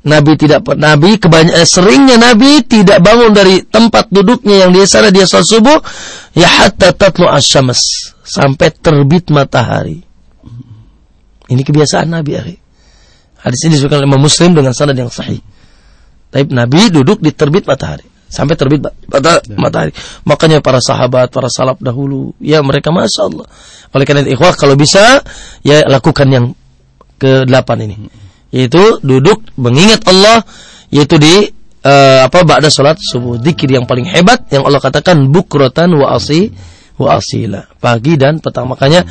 Nabi tidak Nabi kebanyakan eh, seringnya Nabi tidak bangun dari tempat duduknya yang di sana dia salat subuh ya hatta tatlu asyams sampai terbit matahari. Ini kebiasaan Nabi akhi. Hadis ini disebutkan oleh Muslim dengan sanad yang sahih. Tapi Nabi duduk di terbit matahari sampai terbit mata, matahari. Makanya para sahabat, para salaf dahulu, ya mereka masya Allah. Oleh karena itu, ikhwah kalau bisa ya lakukan yang ke delapan ini yaitu duduk mengingat Allah yaitu di uh, apa ba'da salat subuh. Zikir yang paling hebat yang Allah katakan bukrotan wa asi wa asila. Pagi dan petang. Makanya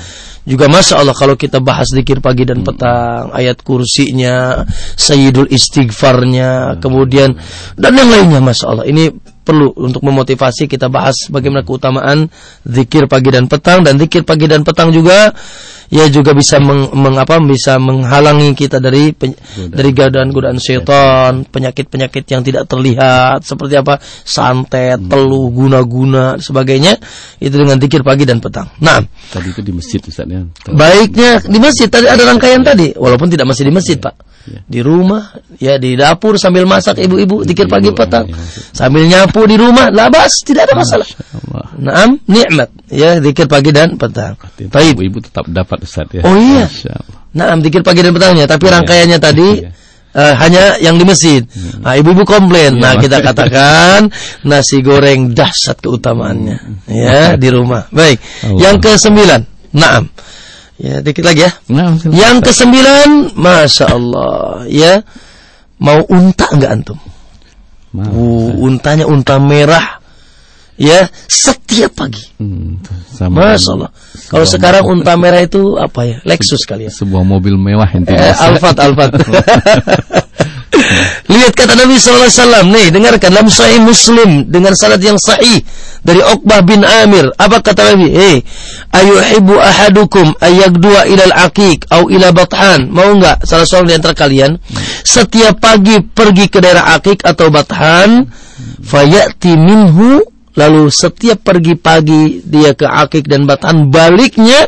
juga masya Allah kalau kita bahas zikir pagi dan petang ayat kursinya sayyidul istighfarnya kemudian dan yang lainnya masya Allah. Ini perlu untuk memotivasi kita bahas bagaimana keutamaan zikir pagi dan petang. Dan zikir pagi dan petang juga ya juga bisa meng, meng apa bisa menghalangi kita dari pen, dari godaan-godaan syaitan, penyakit-penyakit yang tidak terlihat seperti apa santet, hmm. teluh, guna-guna sebagainya itu dengan zikir pagi dan petang. Nah, tadi itu di masjid Ustaz ya. Baiknya di masjid tadi ada rangkaian ya. tadi walaupun tidak masih di masjid, ya. Pak. Ya. Di rumah, ya di dapur sambil masak ibu-ibu zikir pagi petang. Ya, sambil nyapu di rumah, labas, tidak ada masalah. Naam, nikmat. Ya, zikir pagi dan petang. Baik. Ibu tetap dapat Ustaz ya. Oh iya. Naam, zikir pagi dan petangnya, tapi ya, rangkaiannya tadi ya. Uh, hanya yang di masjid. Hmm. Nah, ibu-ibu komplain. Nah, kita katakan nasi goreng dahsyat keutamaannya. Hmm. Ya, di rumah. Baik. Allah. Yang ke sembilan. Naam. Ya, dikit lagi ya. Nah, yang ke sembilan, masya Allah, ya mau unta enggak antum? Uh, untanya unta merah, ya setiap pagi. Hmm, Masya Allah. Kalau sekarang unta merah itu apa ya? Lexus kali ya. Sebuah mobil mewah yang eh, Alphard, Alphard. Lihat kata Nabi SAW nih, dengarkan dalam Sahih Muslim dengan sanad yang sahih dari Uqbah bin Amir. Apa kata Nabi? Eh, ayuhibbu ahadukum ayagdua ilal aqiq au ila bathan. Mau enggak salah seorang di antara kalian setiap pagi pergi ke daerah aqiq atau bathan, fayati minhu lalu setiap pergi pagi dia ke Akik dan Batan baliknya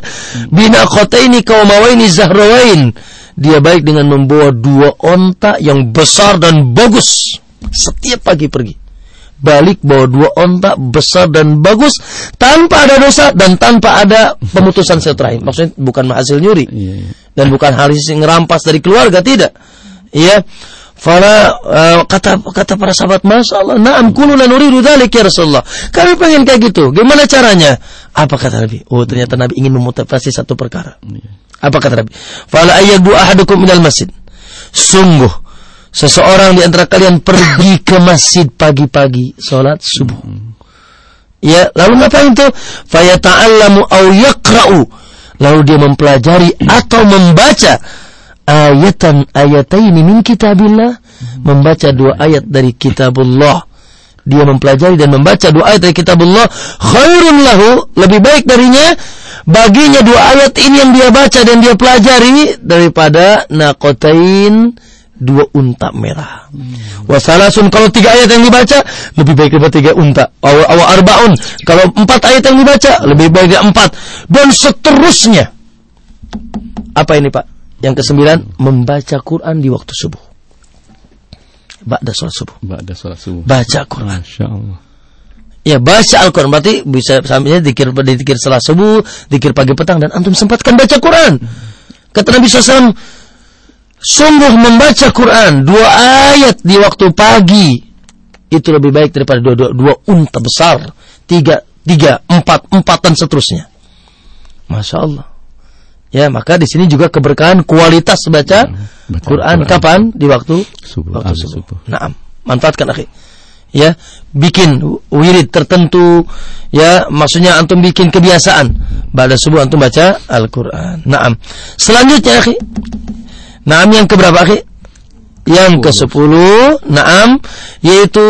bina khotaini kaumawaini zahrawain. Dia baik dengan membawa dua onta yang besar dan bagus. Setiap pagi pergi. Balik bawa dua onta besar dan bagus tanpa ada dosa dan tanpa ada pemutusan silaturahim maksudnya bukan hasil nyuri. Iya, iya. dan bukan hal yang ngerampas dari keluarga tidak. Iya Fala uh, kata kata para sahabat, Masya Allah, naam kuluna nuridu dzalik ya Rasulullah. Kami pengen kayak gitu. Gimana caranya? Apa kata Nabi? Oh, ternyata Nabi ingin memotivasi satu perkara. Iya. Apa kata Nabi? Fala ayyadu ahadukum minal masjid. Sungguh seseorang di antara kalian pergi ke masjid pagi-pagi salat subuh. Ya, lalu ngapain tuh? Fayata'allamu au yaqra'u. Lalu dia mempelajari atau membaca ayatan ayataini min kitabillah membaca dua ayat dari kitabullah dia mempelajari dan membaca dua ayat dari kitabullah khairun lahu lebih baik darinya baginya dua ayat ini yang dia baca dan dia pelajari daripada nakotain dua unta merah. Wasalasun kalau tiga ayat yang dibaca lebih baik daripada tiga unta. Awal awal arbaun kalau empat ayat yang dibaca lebih baik dari empat dan seterusnya. Apa ini pak? Yang kesembilan, membaca Quran di waktu subuh. Ba'da sholat subuh. Ba'da sholat subuh. Baca Quran. Masya Allah. Ya baca Al-Quran berarti bisa sambilnya dikir dikir setelah subuh, dikir pagi petang dan antum sempatkan baca Quran. Kata Nabi SAW, sungguh membaca Quran dua ayat di waktu pagi itu lebih baik daripada dua, dua, dua unta besar, tiga, tiga, empat, empat dan seterusnya. Masya Allah. Ya, maka di sini juga keberkahan kualitas baca ya, Quran, Quran kapan? Di waktu subuh. Waktu subuh. subuh. Nah, manfaatkan akhi. Ya, bikin wirid tertentu. Ya, maksudnya antum bikin kebiasaan. Pada subuh antum baca Al-Quran. Naam. Selanjutnya akhi. Naam yang keberapa akhi? Yang ke sepuluh. Naam. Yaitu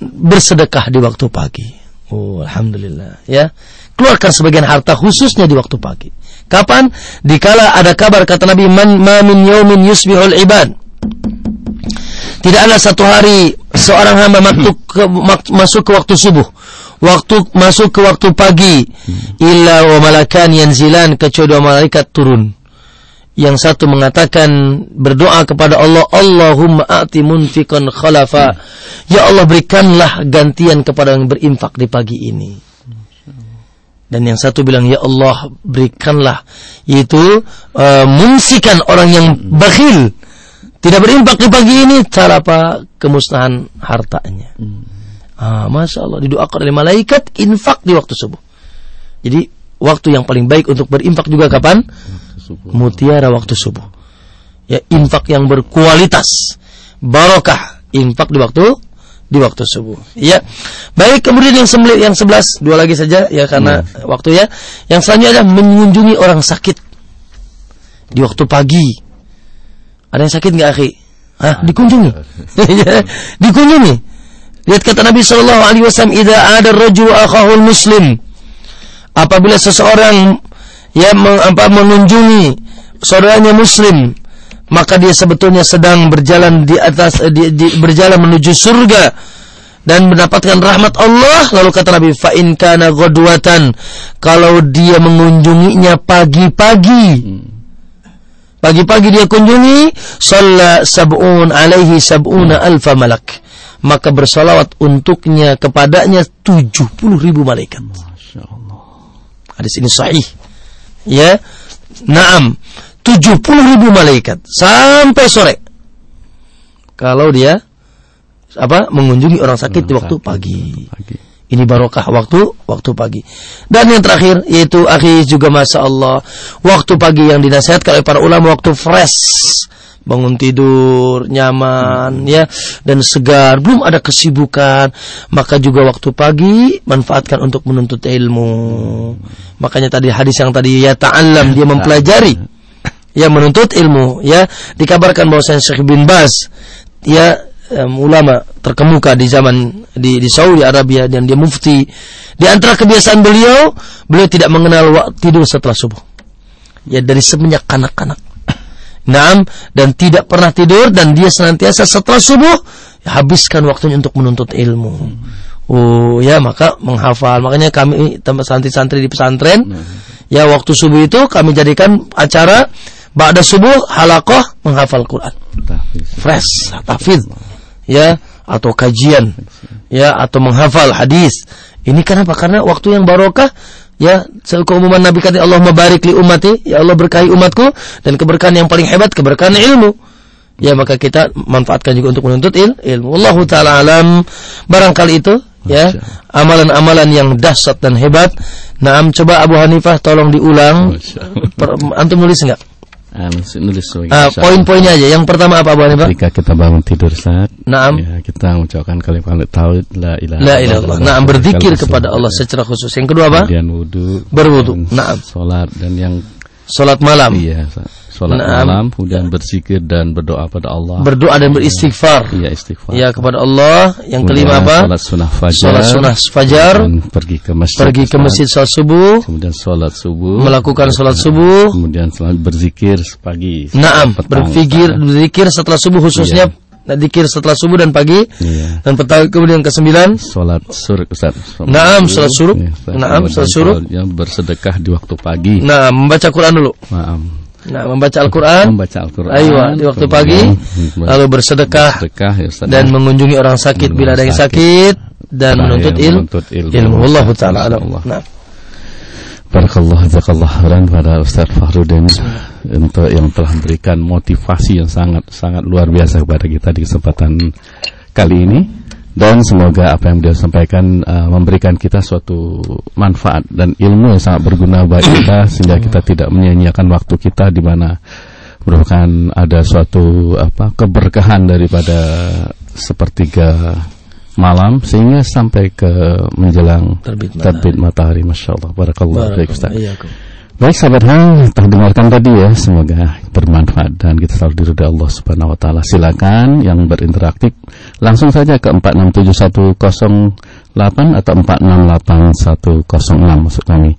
bersedekah di waktu pagi. Oh, Alhamdulillah. Ya. Keluarkan sebagian harta khususnya di waktu pagi. Kapan? Dikala ada kabar kata Nabi man ma min yaumin yusbihul ibad. Tidak ada satu hari seorang hamba masuk ke, masuk ke waktu subuh, waktu masuk ke waktu pagi, illa wa malakan yanzilan kecuali dua malaikat turun. Yang satu mengatakan berdoa kepada Allah, Allahumma a'ti munfiqan khalafa. Ya Allah berikanlah gantian kepada yang berinfak di pagi ini. Dan yang satu bilang, Ya Allah berikanlah. Yaitu uh, mumsikan orang yang bakhil. Tidak berimpak di pagi ini. Cara apa? Kemusnahan hartanya. Hmm. Ah, Masya Allah. Didoakan oleh malaikat infak di waktu subuh. Jadi waktu yang paling baik untuk berimpak juga kapan? Mutiara waktu subuh. Ya infak yang berkualitas. Barokah. Infak di waktu di waktu subuh. Ya. Baik, kemudian yang sembilan yang sebelas dua lagi saja ya karena hmm. waktu ya. Yang selanjutnya adalah mengunjungi orang sakit di waktu pagi. Ada yang sakit nggak, akhi? Hah, dikunjungi. Dikunjungi. Lihat kata Nabi Shallallahu alaihi wasallam, "Idza ada rajul akhahul muslim." Apabila seseorang ya meng, apa mengunjungi saudaranya muslim maka dia sebetulnya sedang berjalan di atas eh, di, di, berjalan menuju surga dan mendapatkan rahmat Allah. Lalu kata Nabi fa in kana ghadwatan kalau dia mengunjunginya pagi-pagi. Pagi-pagi dia kunjungi shalla sab'un alaihi sab'una alfa malak. Maka bersalawat untuknya kepadanya 70 ribu malaikat. Hadis ini sahih. Ya? Naam 70 ribu malaikat sampai sore. Kalau dia apa mengunjungi orang sakit orang di waktu sakit, pagi. pagi. Ini barokah waktu waktu pagi. Dan yang terakhir yaitu akhir juga masa Allah waktu pagi yang dinasihatkan oleh para ulama waktu fresh bangun tidur nyaman hmm. ya dan segar belum ada kesibukan maka juga waktu pagi manfaatkan untuk menuntut ilmu hmm. makanya tadi hadis yang tadi ya ta'allam dia mempelajari yang menuntut ilmu ya dikabarkan bahwa Syekh bin Bas ya um, ulama terkemuka di zaman di, di Saudi Arabia dan dia mufti. Di antara kebiasaan beliau, beliau tidak mengenal waktu tidur setelah subuh. Ya dari semenjak kanak-kanak. Naam dan tidak pernah tidur dan dia senantiasa setelah subuh ya, habiskan waktunya untuk menuntut ilmu. Oh ya maka menghafal. Makanya kami santri-santri di pesantren ya waktu subuh itu kami jadikan acara Ba'da subuh halakoh menghafal Quran. Fresh, tafid. Ya, atau kajian. Ya, atau menghafal hadis. Ini kenapa? Karena waktu yang barokah ya keumuman Nabi kata Allah mabarik li umati ya Allah berkahi umatku. Dan keberkahan yang paling hebat keberkahan ilmu. Ya maka kita manfaatkan juga untuk menuntut il, ilmu. Allah taala alam. Barangkali itu ya amalan-amalan yang dahsyat dan hebat. Naam coba Abu Hanifah tolong diulang. Per, antum nulis enggak nulis uh, poin-poinnya aja. Yang pertama apa Abu Hanifah? Ketika kita bangun tidur saat Naam. Ya, kita mengucapkan kalimat tauhid la ilaha la ilaha Naam berzikir kepada Allah secara khusus. Yang kedua apa? Kemudian wudu. Berwudu. Naam. Salat dan yang salat malam. Iya, Sholat nah, malam, kemudian berzikir dan berdoa pada Allah. Berdoa dan beristighfar. Iya, istighfar. Iya, kepada Allah. Yang kemudian kelima apa? Sholat sunnah fajar. Sholat sunnah fajar. pergi ke masjid. Pergi ke masjid sholat subuh. Kemudian sholat subuh. Melakukan sholat subuh. Kemudian selalu berzikir pagi. Naam, berpikir, berzikir setelah subuh khususnya iya dikir setelah subuh dan pagi iya. dan petang kemudian ke sembilan sholat suruk Ustaz Naam sholat suruk iya, Naam sholat suruk yang bersedekah di waktu pagi Nah membaca Quran dulu Naam Nah, membaca Al-Quran. Membaca Al-Quran. Ayo, di waktu pagi. Lalu bersedekah. bersedekah ya, dan mengunjungi orang sakit bila ada yang sakit. Dan menuntut, il, menuntut ilmu. Ilmu. Allah Ta'ala. Nah. Barakallah jazakallah khairan pada Ustaz Fahrudin untuk yang telah memberikan motivasi yang sangat sangat luar biasa kepada kita di kesempatan kali ini dan semoga apa yang dia sampaikan uh, memberikan kita suatu manfaat dan ilmu yang sangat berguna bagi kita sehingga kita tidak menyia-nyiakan waktu kita di mana merupakan ada suatu apa keberkahan daripada sepertiga malam sehingga sampai ke menjelang terbit, terbit matahari. masya Allah. Barakallah. Baik sahabat hang, telah dengarkan tadi ya, semoga bermanfaat dan kita selalu diridai Allah Subhanahu wa taala. Silakan yang berinteraktif langsung saja ke 467108 atau 468106 maksud kami.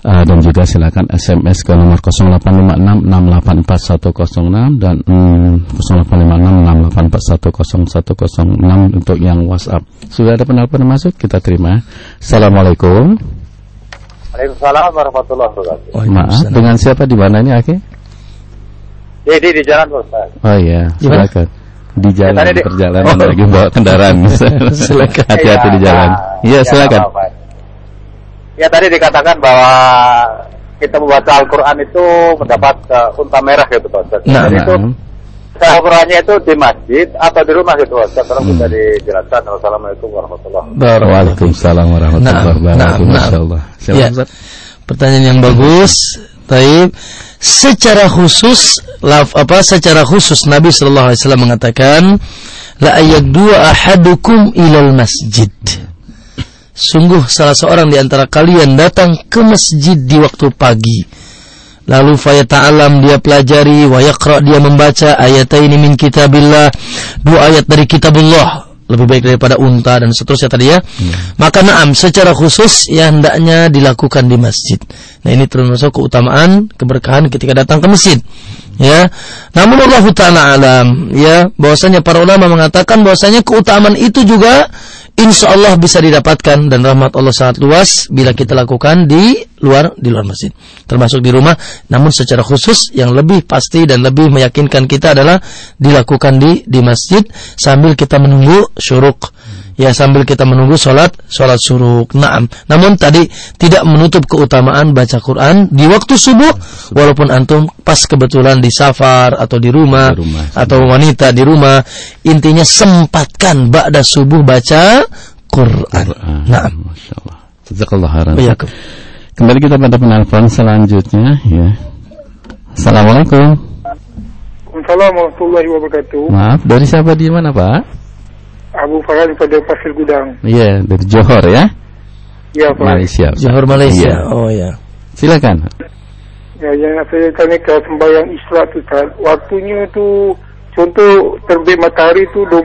Uh, dan juga silakan SMS ke nomor 0856684106 dan mm, 085668410106 untuk yang WhatsApp. Sudah ada penelpon masuk, kita terima. Assalamualaikum. Waalaikumsalam warahmatullahi wabarakatuh. Maaf, dengan siapa di mana ini Aki? Jadi di jalan Ustaz. Oh iya, silakan. Di jalan ya, di... perjalanan oh. lagi bawa kendaraan. silakan hati-hati di jalan. Iya, ya, silakan. Ya tadi dikatakan bahwa kita membaca Al-Qur'an itu mendapat uh, unta merah gitu Ustaz. Nah, nah. itu Al-Qur'annya itu di masjid atau di rumah gitu Ustaz? Tolong hmm. bisa dijelaskan. Wassalamualaikum warahmatullahi wabarakatuh. Waalaikumsalam warahmatullahi wabarakatuh. Nah, nah. Ya. Pertanyaan yang bagus. Taib. Secara khusus laf, apa secara khusus Nabi sallallahu alaihi wasallam mengatakan la dua ahadukum ilal masjid. Sungguh salah seorang di antara kalian datang ke masjid di waktu pagi Lalu fayata'alam dia pelajari wa yaqra dia membaca ayat ini min kitabillah, dua ayat dari kitabullah lebih baik daripada unta dan seterusnya tadi ya. Hmm. Maka naam secara khusus ya hendaknya dilakukan di masjid. Nah ini termasuk keutamaan keberkahan ketika datang ke masjid. Ya. Namun Allah taala alam ya bahwasanya para ulama mengatakan bahwasanya keutamaan itu juga insya Allah bisa didapatkan dan rahmat Allah sangat luas bila kita lakukan di luar di luar masjid. Termasuk di rumah namun secara khusus yang lebih pasti dan lebih meyakinkan kita adalah dilakukan di di masjid sambil kita menunggu syuruk. Ya sambil kita menunggu sholat sholat suruk naam. Namun tadi tidak menutup keutamaan baca Quran di waktu subuh walaupun antum pas kebetulan di safar atau di rumah, di rumah atau wanita di rumah intinya sempatkan ba'da subuh baca Quran, Quran. naam. Jazakallah Kembali kita pada penelpon selanjutnya ya. Assalamualaikum. Assalamualaikum warahmatullahi wabarakatuh. Maaf, dari siapa di mana, Pak? Abu Farhan pada Pasir Gudang. Iya, dari Johor ya? Iya, Pak. Malaysia. Johor Malaysia. Ya. Oh ya. Silakan. Ya, yang saya tanya ke sembahyang Isra tu Waktunya tu contoh terbit matahari itu 12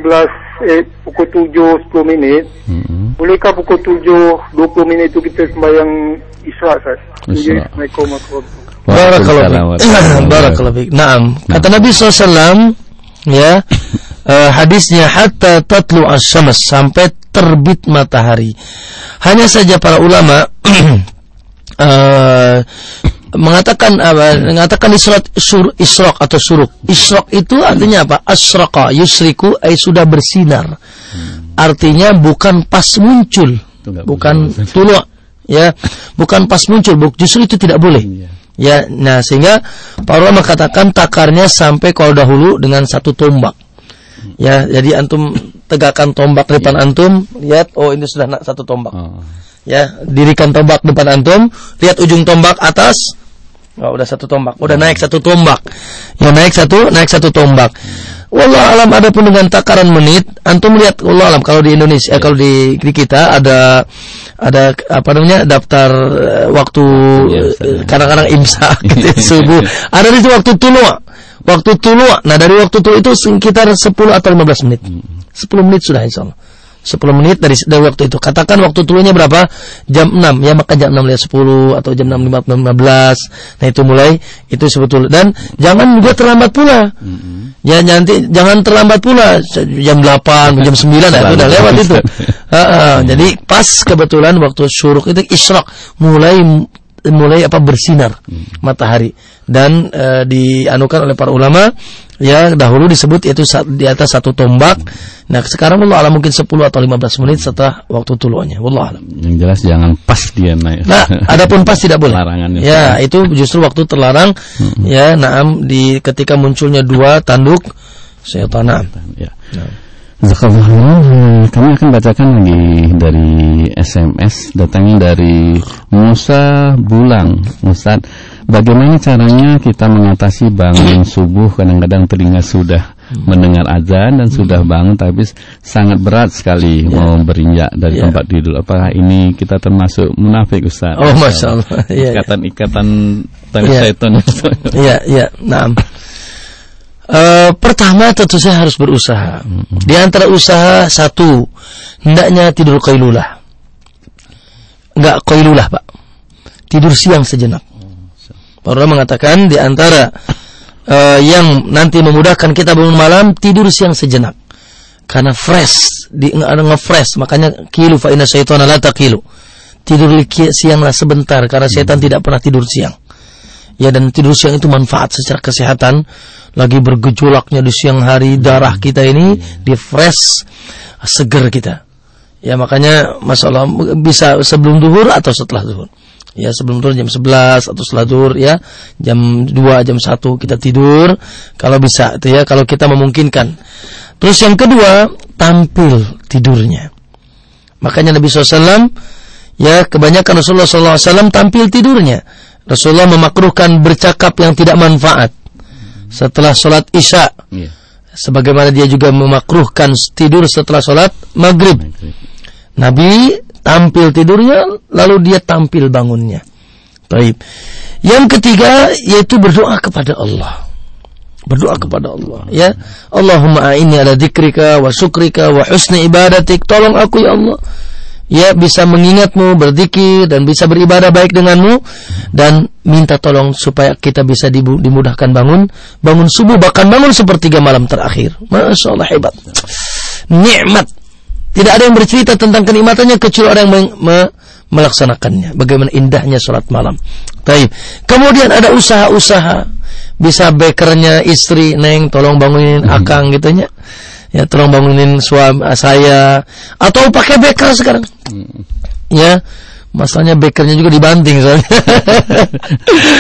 eh, pukul 7 10 minit. Mm-mm. Bolehkah pukul 7 20 minit itu kita sembahyang Isra Ustaz? Assalamualaikum warahmatullahi fiik. Naam. Kata Nabi SAW ya eh, hadisnya hatta tatlu asyams sampai terbit matahari. Hanya saja para ulama eh, mengatakan apa mengatakan israq sur, israq atau suruk. Israq itu artinya apa? Asraqa yusriku ay sudah bersinar. Artinya bukan pas muncul, bukan tulu ya, bukan pas muncul, justru itu tidak boleh. Iya. Ya, nah sehingga para ulama katakan takarnya sampai kalau dahulu dengan satu tombak. Ya, jadi antum tegakkan tombak di depan antum, lihat oh ini sudah nak satu tombak. Oh. Ya, dirikan tombak depan antum, lihat ujung tombak atas. Oh, udah satu tombak, udah naik satu tombak. Ya naik satu, naik satu tombak. Wallah alam ada pun dengan takaran menit, antum lihat wallah alam kalau di Indonesia, eh, kalau di, di kita ada ada apa namanya daftar eh, waktu eh, kadang-kadang imsak gitu, subuh. Ada di waktu tulua. Waktu tulua. Nah, dari waktu tulua itu sekitar 10 atau 15 menit. 10 menit sudah insya Allah. 10 menit dari, dari waktu itu. Katakan waktu tulunya berapa? Jam 6. Ya maka jam 6 lihat 10 atau jam 6 15. Nah, itu mulai itu sebetulnya dan jangan juga terlambat pula. Ya nanti jangan terlambat pula jam 8, jam 9 nah, itu udah lewat itu. Ha, ha. Jadi pas kebetulan waktu syuruk itu isyraq mulai mulai apa bersinar matahari dan eh, dianukan oleh para ulama ya dahulu disebut yaitu sa- di atas satu tombak. Nah, sekarang Allah alam mungkin 10 atau 15 menit setelah waktu tuluannya. Wallah alam. Yang jelas jangan pas dia naik. Nah, adapun pas tidak boleh. Larangannya. Ya, itu justru waktu terlarang. Ya, naam di ketika munculnya dua tanduk. Naam. Ya. Eh, Kami akan bacakan lagi dari SMS datangnya dari Musa Bulang. Ustaz, bagaimana caranya kita mengatasi bangun subuh kadang-kadang telinga sudah mendengar azan dan sudah bangun tapi sangat berat sekali mau berinjak dari Ya. tempat tidur. Apakah ini kita termasuk munafik Ustaz? Oh, Masya Allah. Iya. Ikatan-ikatan tali Iya. syaitan. Iya, iya, naam. Eh, pertama tentu saya harus berusaha. Di antara usaha satu, hendaknya tidur qailulah. Enggak qailulah, Pak. Tidur siang sejenak. Para ulama mengatakan di antara eh, yang nanti memudahkan kita bangun malam tidur siang sejenak. Karena fresh, di nge- nge-fresh, makanya kilu fa inna syaitana la taqilu. Tidur sianglah sebentar karena setan tidak pernah tidur siang. Ya dan tidur siang itu manfaat secara kesehatan. Lagi bergejolaknya di siang hari darah kita ini di fresh seger kita. Ya makanya masalah bisa sebelum duhur atau setelah duhur. Ya sebelum duhur jam 11 atau setelah duhur ya jam 2 jam 1 kita tidur kalau bisa itu ya kalau kita memungkinkan. Terus yang kedua tampil tidurnya. Makanya Nabi SAW ya kebanyakan Rasulullah SAW tampil tidurnya. Rasulullah memakruhkan bercakap yang tidak manfaat setelah sholat isya. Iya. Sebagaimana dia juga memakruhkan tidur setelah sholat maghrib. Nabi tampil tidurnya, lalu dia tampil bangunnya. Baik. Yang ketiga yaitu berdoa kepada Allah. Berdoa kepada Allah, ya. Allahumma a'inni ala dzikrika wa syukrika wa husni ibadatik. Tolong aku ya Allah. Ya bisa mengingatmu, berzikir dan bisa beribadah baik denganmu dan minta tolong supaya kita bisa dimudahkan bangun bangun subuh bahkan bangun sepertiga malam terakhir. Masya Allah hebat. Nikmat. Tidak ada yang bercerita tentang kenikmatannya kecuali orang yang me- melaksanakannya. Bagaimana indahnya sholat malam. Baik. Kemudian ada usaha-usaha. Bisa bekernya istri, neng, tolong bangunin akang gitunya. Ya, tolong bangunin suami saya. Atau pakai beker sekarang. Ya. Masalahnya bekernya juga dibanting soalnya.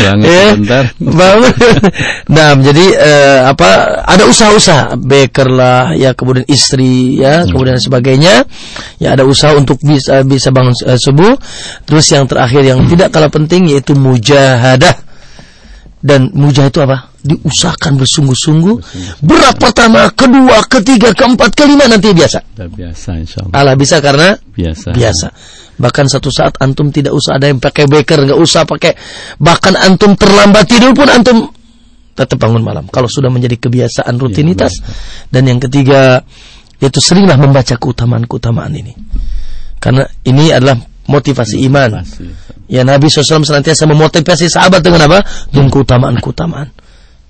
Ya. sebentar. Bangun. nah, jadi eh, apa ada usaha-usaha beker lah ya kemudian istri ya kemudian sebagainya. Ya ada usaha untuk bisa bisa bangun eh, subuh. Terus yang terakhir yang tidak kalah penting yaitu mujahadah. Dan mujahadah itu apa? Diusahakan bersungguh-sungguh. Berat pertama, kedua, ketiga, keempat, kelima nanti biasa. Biasa insya Allah. Allah bisa karena Biasa. biasa. Bahkan satu saat antum tidak usah ada yang pakai beker, nggak usah pakai. Bahkan antum terlambat tidur pun antum tetap bangun malam. Kalau sudah menjadi kebiasaan rutinitas. Dan yang ketiga, yaitu seringlah membaca keutamaan-keutamaan ini. Karena ini adalah motivasi iman. Ya Nabi SAW senantiasa memotivasi sahabat dengan apa? Dengan keutamaan-keutamaan.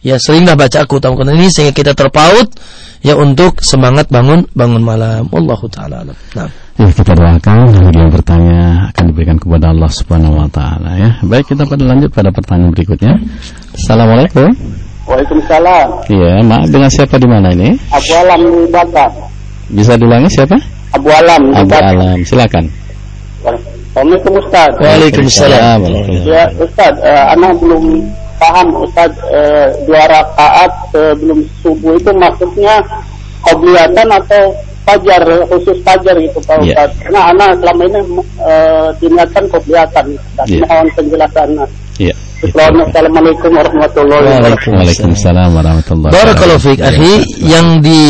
Ya seringlah baca keutamaan ini sehingga kita terpaut ya untuk semangat bangun bangun malam. Wallahu taala Nah. Ya kita doakan bagi yang bertanya akan diberikan kepada Allah Subhanahu wa taala ya. Baik kita pada lanjut pada pertanyaan berikutnya. Assalamualaikum. Waalaikumsalam. Iya, maaf dengan siapa di mana ini? Abu Alam di Batak. Bisa diulangi siapa? Abu Alam Abu. Alam, silakan. Assalamualaikum Ustaz. Waalaikumsalam. Ya Ustaz, eh, anak belum paham Ustaz eh, dua rakaat sebelum subuh itu maksudnya qobliyatan atau fajar khusus fajar gitu Pak Iya. Ustaz. Karena anak selama ini eh, diniatkan. Ustaz. Iya. Mohon penjelasan. Iya. itu. Assalamualaikum warahmatullahi wabarakatuh. Waalaikumsalam warahmatullahi Barakallahu fiik akhi yang di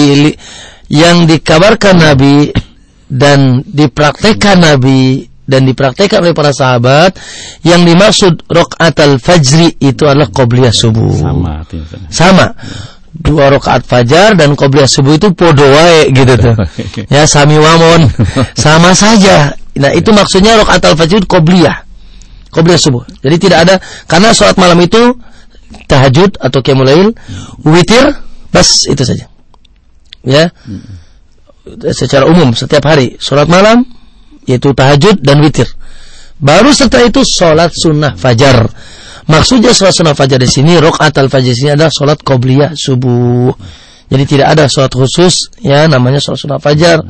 yang dikabarkan Nabi dan dipraktekkan Nabi dan dipraktekkan oleh para sahabat yang dimaksud rakaat al-fajri itu adalah qobliyah subuh. Sama. Sama. Dua rakaat fajar dan qobliyah subuh itu podo wae gitu tuh. Ya sami wamon. Sama saja. Nah, itu maksudnya rakaat al-fajr qobliyah. Qobliyah subuh. Jadi tidak ada karena sholat malam itu tahajud atau qiyamul lail, witir, bas itu saja. Ya. Secara umum setiap hari sholat malam yaitu tahajud dan witir. Baru setelah itu sholat sunnah fajar. Maksudnya sholat sunnah fajar di sini rakaat al fajar di sini adalah sholat qobliyah subuh. Jadi tidak ada sholat khusus ya namanya sholat sunnah fajar.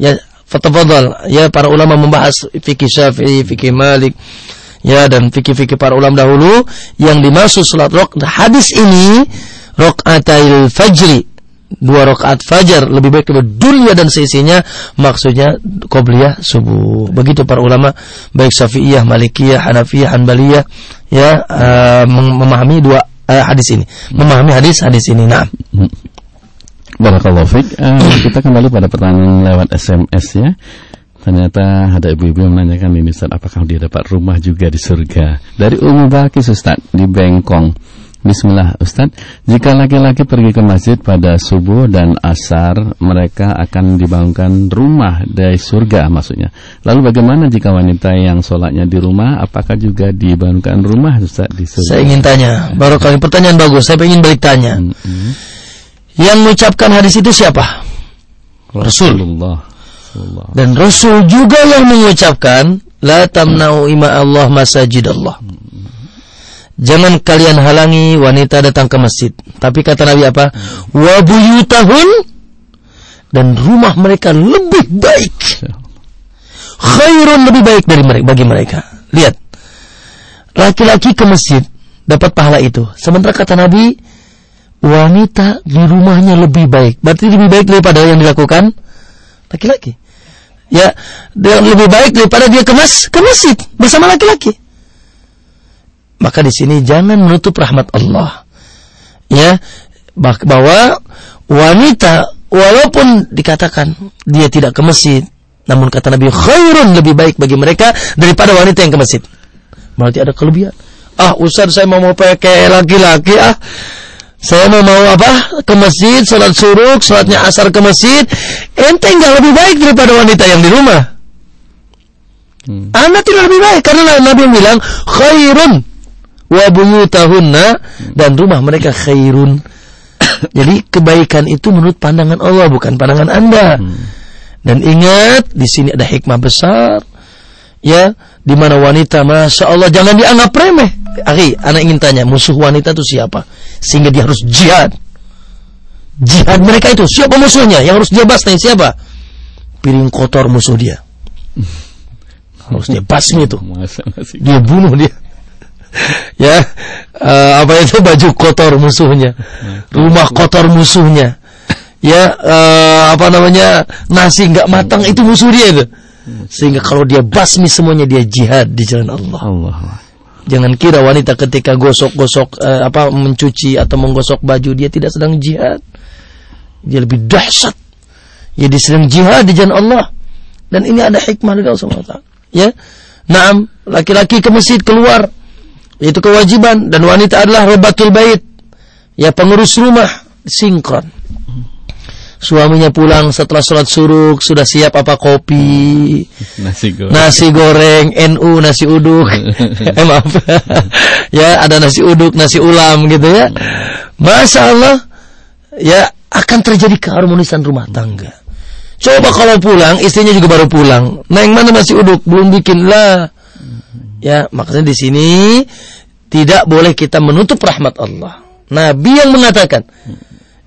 Ya fatafadhal ya para ulama membahas fikih Syafi'i, fikih Malik ya dan fikih-fikih para ulama dahulu yang dimaksud sholat rok hadis ini rokaatil fajri dua rakaat fajar lebih baik daripada dunia dan seisinya maksudnya qobliyah subuh begitu para ulama baik Syafi'iyah, Malikiyah, Hanafiyah, Hanbaliyah ya mem- memahami dua eh, hadis ini memahami hadis hadis ini nah Barakallahu fiik. Eh, kita kembali pada pertanyaan lewat SMS ya. Ternyata ada ibu-ibu yang menanyakan ini Ustaz, apakah dia dapat rumah juga di surga? Dari Ummu Balkis Ustaz di Bengkong. Bismillah Ustaz, jika laki-laki pergi ke masjid pada subuh dan asar, mereka akan dibangunkan rumah dari surga maksudnya. Lalu bagaimana jika wanita yang sholatnya di rumah, apakah juga dibangunkan rumah Ustaz di surga? saya ingin tanya baru kali pertanyaan bagus saya ingin balik tanya Mm-mm. yang mengucapkan hadis itu siapa Rasul. Rasulullah. Rasulullah. Dan Rasul juga yang mengucapkan La tamna'u ima Allah masajid Allah Jangan kalian halangi wanita datang ke masjid. Tapi kata Nabi apa? Wa buyutahun Dan rumah mereka lebih baik. Khairun lebih baik dari mereka bagi mereka. Lihat. Laki-laki ke masjid Dapat pahala itu. Sementara kata Nabi Wanita di rumahnya lebih baik. Berarti lebih baik daripada yang dilakukan laki-laki. Ya, dia lebih baik daripada dia ke, mas, ke masjid bersama laki-laki. Maka di sini jangan menutup rahmat Allah. Ya, bah- bahwa wanita walaupun dikatakan dia tidak ke masjid, namun kata Nabi khairun lebih baik bagi mereka daripada wanita yang ke masjid. Berarti ada kelebihan. Ah, Ustaz saya mau mau pakai laki-laki ah. Saya mau mau apa? Ke masjid, sholat suruk, sholatnya asar ke masjid. Ente nggak lebih baik daripada wanita yang di rumah. Hmm. Anda tidak lebih baik karena Nabi bilang khairun wa buyutahunna dan rumah mereka khairun. Jadi kebaikan itu menurut pandangan Allah bukan pandangan Anda. Dan ingat di sini ada hikmah besar. Ya, di mana wanita Masya Allah jangan dianggap remeh. Akhi, anak ingin tanya musuh wanita itu siapa? Sehingga dia harus jihad. Jihad mereka itu siapa musuhnya? Yang harus dia basmi siapa? Piring kotor musuh dia. Harus dia basmi itu dia bunuh dia ya eh, apa itu baju kotor musuhnya? Rumah kotor musuhnya. Ya eh, apa namanya nasi nggak matang itu musuh dia itu. Sehingga kalau dia basmi semuanya dia jihad di jalan Allah. Allah. jangan kira wanita ketika gosok-gosok eh, apa mencuci atau menggosok baju dia tidak sedang jihad. Dia lebih dahsyat. Ya dia sedang jihad di jalan Allah. Dan ini ada hikmah dari Allah SWT ya naam laki-laki ke masjid keluar itu kewajiban dan wanita adalah robatul bait ya pengurus rumah sinkron. Suaminya pulang setelah sholat suruk sudah siap apa kopi, Nasi goreng. nasi goreng, NU nasi uduk, eh maaf, ya ada nasi uduk, nasi ulam gitu ya. Masya Allah, ya akan terjadi keharmonisan rumah tangga. Coba kalau pulang, istrinya juga baru pulang. Nah yang mana nasi uduk belum bikin lah. Ya makanya di sini tidak boleh kita menutup rahmat Allah. Nabi yang mengatakan,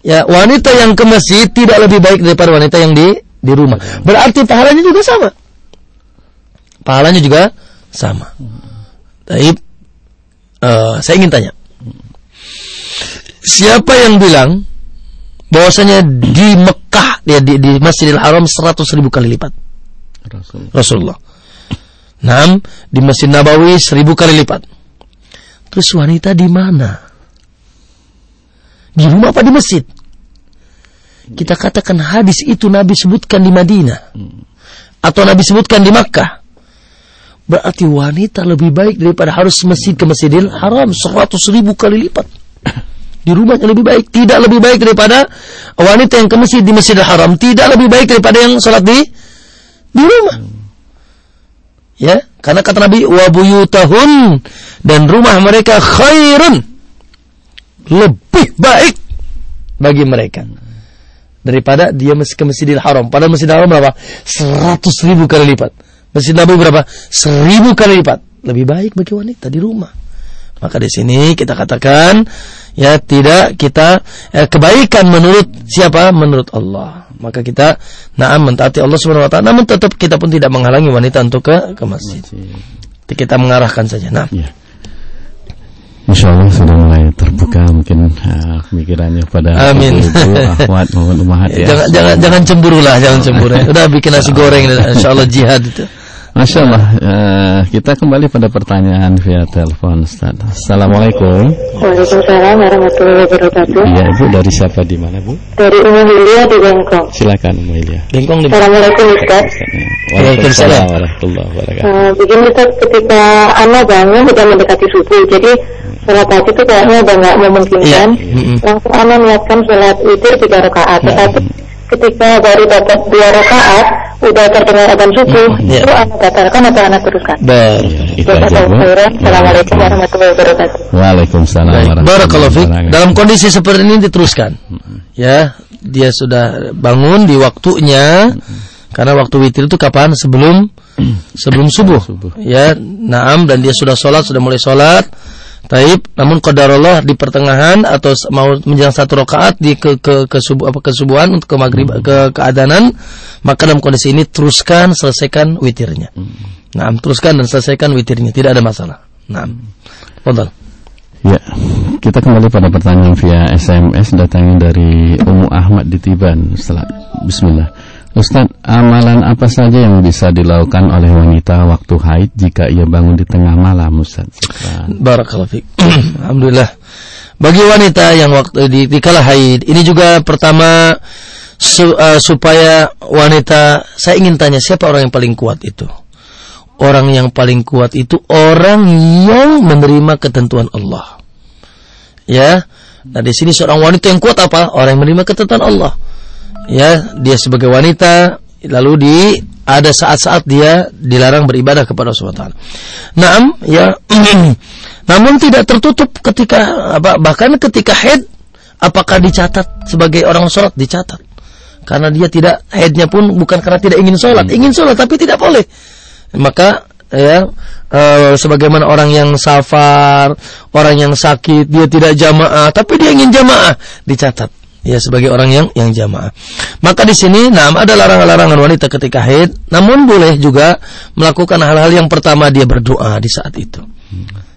ya wanita yang ke masjid tidak lebih baik daripada wanita yang di di rumah. Berarti pahalanya juga sama. Pahalanya juga sama. Taib, eh, saya ingin tanya, siapa yang bilang bahwasanya di Mekah ya di, di Masjidil Haram 100 ribu kali lipat Rasul. Rasulullah. Nam di Masjid Nabawi seribu kali lipat. Terus wanita di mana? Di rumah apa di masjid? Kita katakan hadis itu Nabi sebutkan di Madinah. Atau Nabi sebutkan di Makkah. Berarti wanita lebih baik daripada harus masjid ke Masjidil Haram. Seratus ribu kali lipat. Di rumahnya lebih baik. Tidak lebih baik daripada wanita yang ke masjid di Masjidil Haram. Tidak lebih baik daripada yang sholat di di rumah. Ya, karena kata Nabi wa buyutahun dan rumah mereka khairun lebih baik bagi mereka daripada dia ke Masjidil Haram. Padahal Masjidil Haram berapa? 100 ribu kali lipat. Masjid Nabi berapa? 1000 kali lipat. Lebih baik bagi wanita di rumah. Maka di sini kita katakan ya tidak kita eh, kebaikan menurut siapa? Menurut Allah. Maka kita naam mentaati Allah Subhanahu wa taala namun tetap kita pun tidak menghalangi wanita untuk ke ke masjid. Jadi kita mengarahkan saja. Nah, Ya. Insya Allah sudah mulai terbuka mungkin uh, pemikirannya pada Amin. ibu, akhwat maupun umahat ya. jangan jangan jangan cemburu lah, jangan cemburu. Udah bikin nasi goreng insyaallah jihad itu. Masya Allah, eh, kita kembali pada pertanyaan via telepon Ustaz. Assalamualaikum. Waalaikumsalam warahmatullahi wabarakatuh. Iya Ibu dari siapa di mana Bu? Dari Umi Hilya di Bengkong. Silakan Bu Ilya. Bengkong di Assalamualaikum Ustaz. Waalaikumsalam warahmatullahi wabarakatuh. Uh, begini Ustaz, ketika anak bangun sudah mendekati subuh, jadi sholat pagi itu kayaknya udah nggak memungkinkan. Mm-mm. Langsung anak niatkan sholat witir tiga rakaat. Tetapi ketika baru dapat dua rakaat, udah terdengar adzan subuh, Iya. itu anak batalkan atau anak teruskan? Ber. Iya, itu. Assalamualaikum warahmatullahi wabarakatuh. Waalaikumsalam Baik, warahmatullahi barakallahu fiik. wabarakatuh. Dalam kondisi seperti ini diteruskan. Ya, dia sudah bangun di waktunya. Karena waktu witir itu kapan? Sebelum sebelum subuh. Subuh. Ya, naam dan dia sudah sholat, sudah mulai sholat. Taib, namun qadarullah di pertengahan atau mau menjelang satu rakaat di ke ke ke subuh apa kesubuhan untuk ke maghrib ke keadanan, maka dalam kondisi ini teruskan selesaikan witirnya. Naam, teruskan dan selesaikan witirnya, tidak ada masalah. Naam. Fadal. Ya, kita kembali pada pertanyaan via SMS datangnya dari Umu Ahmad di Tiban. Ustaz, Bismillah. Ustaz, amalan apa saja yang bisa dilakukan oleh wanita waktu haid jika ia bangun di tengah malam, Ustaz? Barakallahu. Alhamdulillah. Bagi wanita yang waktu di, di haid, ini juga pertama su- eh, supaya wanita saya ingin tanya siapa orang yang paling kuat itu? Orang yang paling kuat itu orang yang menerima ketentuan Allah. Ya. Nah, di sini seorang wanita yang kuat apa? Orang yang menerima ketentuan Allah. Ya, dia sebagai wanita lalu di ada saat-saat dia dilarang beribadah kepada Allah SWT. Naam, ya. Namun tidak tertutup ketika apa bahkan ketika head apakah dicatat sebagai orang sholat? Dicatat. Karena dia tidak headnya pun bukan karena tidak ingin sholat. Ingin sholat tapi tidak boleh. Maka ya eh, sebagaimana orang yang safar orang yang sakit dia tidak jamaah tapi dia ingin jamaah dicatat ya sebagai orang yang yang jamaah maka di sini nah ada larangan-larangan wanita ketika haid namun boleh juga melakukan hal-hal yang pertama dia berdoa di saat itu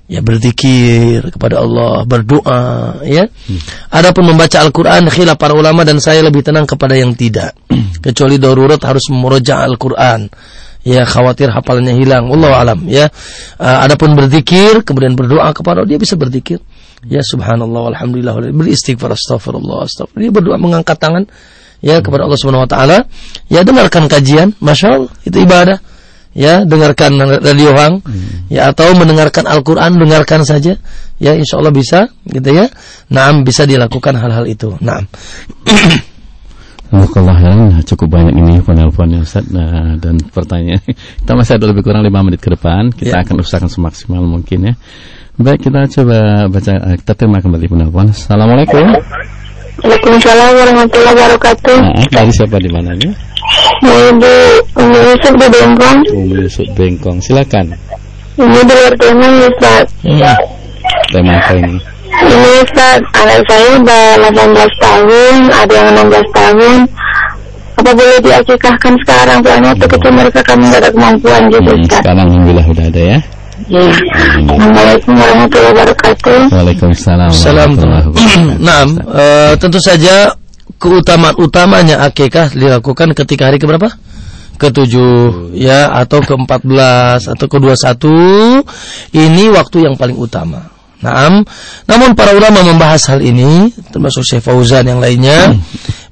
ya berzikir kepada Allah, berdoa, ya. Adapun membaca Al-Qur'an khilaf para ulama dan saya lebih tenang kepada yang tidak. Kecuali darurat harus memurojaah Al-Qur'an. Ya, khawatir hafalannya hilang. Allah alam, ya. Uh, adapun berzikir kemudian berdoa kepada Allah, dia bisa berzikir. Ya subhanallah walhamdulillah beristighfar astagfirullah astagfirullah. Dia berdoa mengangkat tangan ya kepada Allah Subhanahu wa taala. Ya dengarkan kajian, Masya Allah itu ibadah. ya dengarkan radio hang Hmm. ya atau mendengarkan Al-Qur'an dengarkan saja ya insya Allah bisa gitu ya Naam bisa dilakukan hal-hal itu Naam Alhamdulillah ya, cukup banyak ini penelponnya Ustaz nah, dan pertanyaan. Kita masih ada lebih kurang 5 menit ke depan. Kita Ya. akan usahakan semaksimal mungkin ya. Baik, kita coba baca eh, kita terima kembali penelpon. Assalamualaikum. Waalaikumsalam warahmatullahi wabarakatuh. Maaf, dari siapa di mananya? Mau di Umi Yusuf di Bengkong. Umi Yusuf Bengkong. Silakan. Ini di luar tema Ustaz. Hmm. Tema apa ini? Ini Ustaz, anak saya udah 18 tahun, ada yang 16 tahun. Apa boleh diakikahkan sekarang? Soalnya waktu kecil mereka kan nggak ada kemampuan gitu Hmm, Ustaz. sekarang alhamdulillah udah ada ya. Iya. Assalamualaikum warahmatullahi wabarakatuh. Waalaikumsalam. Salam. warahmatullahi wabarakatuh. Naam eh, tentu saja keutamaan utamanya akikah dilakukan ketika hari keberapa? Ketujuh ya atau ke empat belas atau ke dua satu ini waktu yang paling utama. Naam, namun para ulama membahas hal ini termasuk Syekh Fauzan yang lainnya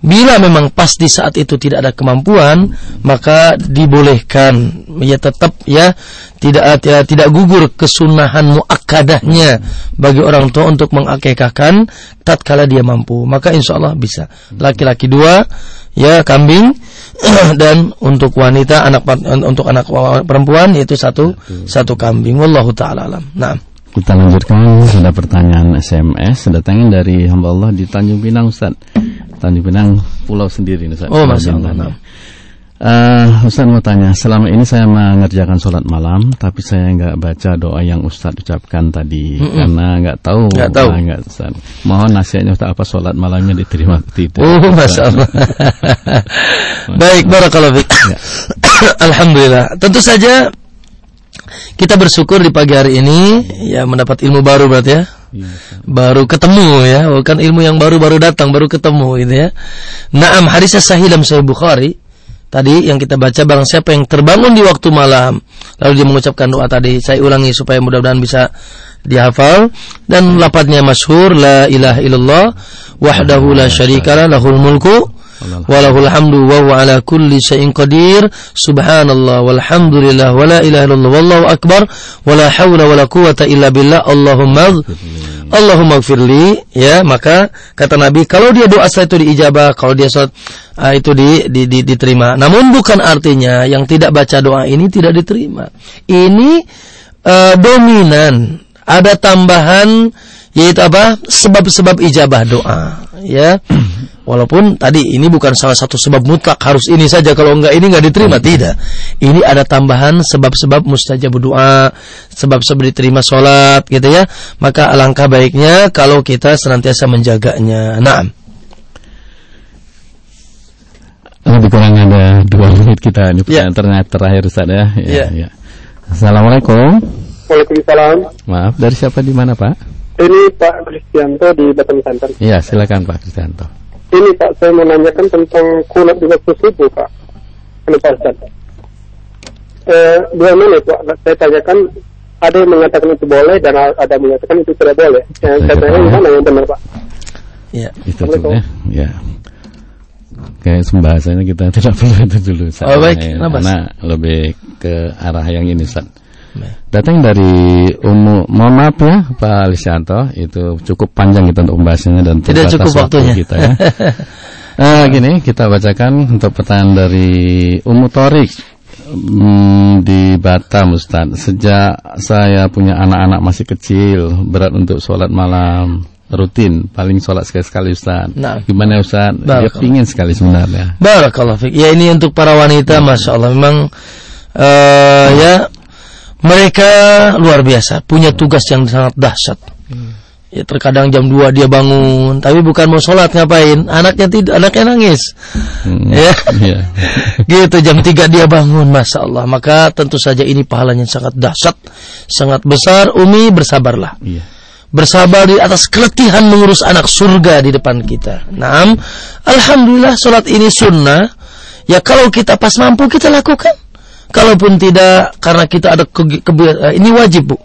bila memang pas di saat itu tidak ada kemampuan maka dibolehkan. Ya tetap ya tidak ya, tidak gugur kesunahan muakkadahnya bagi orang tua untuk mengakekahkan tatkala dia mampu. Maka insya Allah bisa. Laki-laki dua ya kambing dan untuk wanita anak untuk anak perempuan yaitu satu satu kambing. Wallahu taala alam. Nah Kita lanjutkan. Sudah pertanyaan SMS datangnya dari hamba Allah di Tanjung Pinang Ustaz. Tanjung Pinang pulau sendiri nih Ustaz. Oh, Masya Allah. Eh, Ustaz mau tanya, selama ini saya mengerjakan sholat malam, tapi saya nggak baca doa yang Ustaz ucapkan tadi karena nggak tahu. Nggak tahu. Ah, nggak, Ustaz. Mohon nasihatnya Ustaz apa sholat malamnya diterima atau tidak? Oh, masya Allah. Baik, barakallahu fiik. Alhamdulillah. Tentu saja kita bersyukur di pagi hari ini ya mendapat ilmu baru berarti ya. Iya. Baru ketemu ya, bukan ilmu yang baru-baru datang, baru ketemu gitu ya. Naam hadisnya sahih dalam Sahih Bukhari. Tadi yang kita baca barang siapa yang terbangun di waktu malam lalu dia mengucapkan doa tadi, saya ulangi supaya mudah-mudahan bisa dihafal dan lapatnya masyhur la ilaha illallah wahdahu la syarikalah lahul mulku walahul hamdu wa huwa ala kulli syai'in qadir. Subhanallah walhamdulillah wa la ilaha illallah wallahu akbar wa la hawla wa la quwata illa billah. Allahumma Allahumma gfirli ya maka kata Nabi kalau dia doa setelah itu diijabah kalau dia sholat ah, itu di, di, di- diterima. Namun bukan artinya yang tidak baca doa ini tidak diterima. Ini eh, dominan. Ada tambahan yaitu apa? Sebab-sebab ijabah doa. Ya walaupun tadi ini bukan salah satu sebab mutlak harus ini saja kalau enggak ini enggak diterima tidak ini ada tambahan sebab-sebab mustajab doa sebab-sebab diterima sholat gitu ya maka alangkah baiknya kalau kita senantiasa menjaganya nah Lebih kurang ada dua menit kita ini Ya. pertanyaan ter- terakhir Ustaz ya. Ya. ya. Assalamualaikum. Waalaikumsalam. Maaf, dari siapa di mana Pak? Ini Pak Kristianto di Batam Center. Iya, silakan Pak Kristianto. Ini Pak, saya mau nanyakan tentang kunut di waktu subuh Pak. Ini Pak Ustaz. Eh, dua menit Pak, saya tanyakan ada yang mengatakan itu boleh dan ada yang mengatakan itu tidak boleh. Yang saya tanya mana yang benar Pak? ya Itu dulu ya. Ya. Kayak pembahasannya kita tidak perlu itu dulu. Oh, baik. Ya, Kenapa, Karena lebih ke arah yang ini Ustaz. Datang dari Umu, mohon maaf ya Pak Lisianto, itu cukup panjang kita untuk pembahasannya dan Tidak cukup waktu waktunya. kita ya. Eh, gini, kita bacakan untuk pertanyaan dari Umu Torik hmm, di Batam Ustaz. Sejak saya punya anak-anak masih kecil, berat untuk sholat malam rutin, paling sholat sekali-sekali Ustaz. Nah. Gimana Ustaz? Dia pingin sekali sebenarnya. Barakallah fiik. Ya ini untuk para wanita Masya Allah Memang eh, Ya Mereka luar biasa Punya tugas yang sangat dahsyat Ya terkadang jam 2 dia bangun Tapi bukan mau sholat ngapain Anaknya tidak Anaknya nangis Hmm. Ya Iya. Gitu jam 3 dia bangun Masya Allah Maka tentu saja ini pahalanya sangat dahsyat Sangat besar Umi bersabarlah Iya. bersabar di atas keletihan mengurus anak surga di depan kita. Naam, alhamdulillah salat ini sunnah. Ya kalau kita pas mampu kita lakukan. Kalaupun tidak karena kita ada ke, ke- eh, ini wajib, Bu.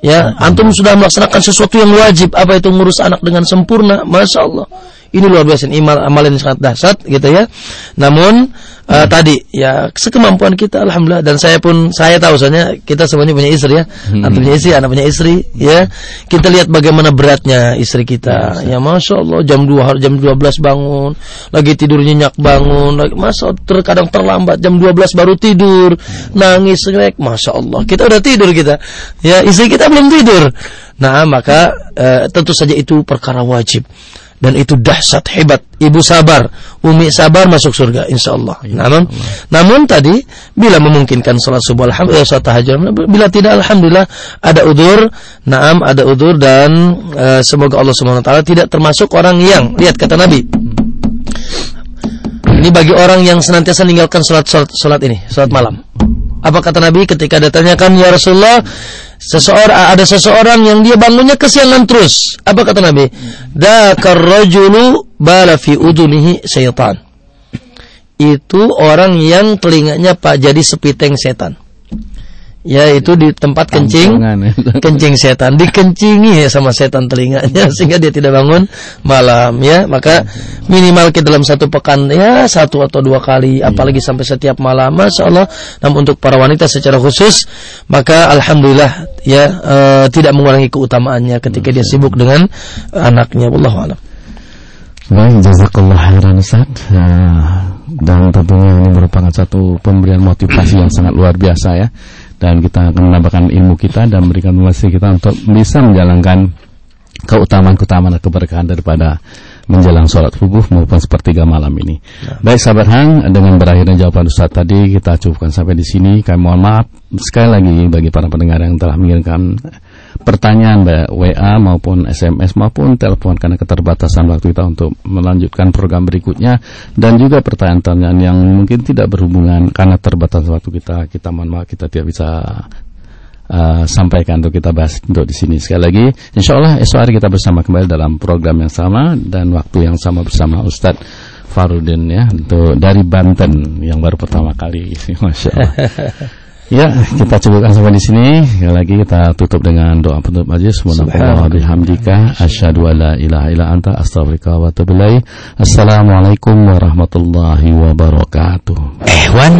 Ya, antum sudah melaksanakan sesuatu yang wajib, apa itu ngurus anak dengan sempurna, masya Allah. Ini luar biasa imal amalan yang sangat dahsyat gitu ya. Namun uh, tadi ya sekemampuan kita alhamdulillah dan saya pun saya tahu soalnya kita semuanya punya istri ya. Hmm. Anak punya istri, anak punya istri ya. Kita lihat bagaimana beratnya istri kita. Ya Masya Allah jam 2 jam 12 bangun, lagi tidur nyenyak bangun, lagi masa terkadang terlambat jam 12 baru tidur, nangis ngerek, Masya Allah. Kita udah tidur kita. Ya, istri kita belum tidur. Nah, maka uh, tentu saja itu perkara wajib dan itu dahsyat hebat. Ibu sabar, umi sabar masuk surga insyaallah. Ya, namun namun tadi bila memungkinkan salat subuh alhamdulillah salat tahajud bila tidak alhamdulillah ada udur, naam ada udur dan uh, semoga Allah Subhanahu wa taala tidak termasuk orang yang lihat kata Nabi. Ini bagi orang yang senantiasa meninggalkan salat, salat ini, salat malam. Apa kata Nabi ketika ditanyakan ya Rasulullah seseorang ada seseorang yang dia bangunnya kesiangan terus. Apa kata Nabi? Dzakar rajulu bala fi udunihi syaitan. Itu orang yang telinganya pak jadi sepiteng setan ya itu di tempat kencing. Ya. kencing setan. Dikencingi ya sama setan telinganya sehingga dia tidak bangun malam ya. Maka minimal kita dalam satu pekan ya satu atau dua kali iya. apalagi sampai setiap malam. Masya Allah. Namun untuk para wanita secara khusus maka alhamdulillah ya e, tidak mengurangi keutamaannya ketika dia sibuk dengan anaknya. Allah alam. Baik, jazakallah khairan Ustaz. Uh, dan tentunya ini merupakan satu pemberian motivasi yang sangat luar biasa ya dan kita akan menambahkan ilmu kita dan memberikan motivasi kita untuk bisa menjalankan keutamaan-keutamaan dan keberkahan daripada menjelang sholat subuh maupun sepertiga malam ini. Ya. Baik sahabat Hang, dengan berakhirnya jawaban Ustaz tadi kita cukupkan sampai di sini. Kami mohon maaf sekali lagi bagi para pendengar yang telah mengirimkan pertanyaan baik WA maupun SMS maupun telepon karena keterbatasan waktu kita untuk melanjutkan program berikutnya. Dan juga pertanyaan-pertanyaan yang mungkin tidak berhubungan karena terbatas waktu kita kita mohon maaf kita tidak bisa uh, sampaikan untuk kita bahas untuk di sini. Sekali lagi insya Allah esok hari kita bersama kembali dalam program yang sama dan waktu yang sama bersama Ustadz Farudin ya untuk dari Banten yang baru pertama kali. Masya Allah Ya, kita cukupkan sampai di sini. Sekali lagi kita tutup dengan doa penutup majlis. Subhanallah bihamdika asyhadu alla ilaha illa anta astaghfiruka wa atubu Assalamualaikum warahmatullahi wabarakatuh. Ehwan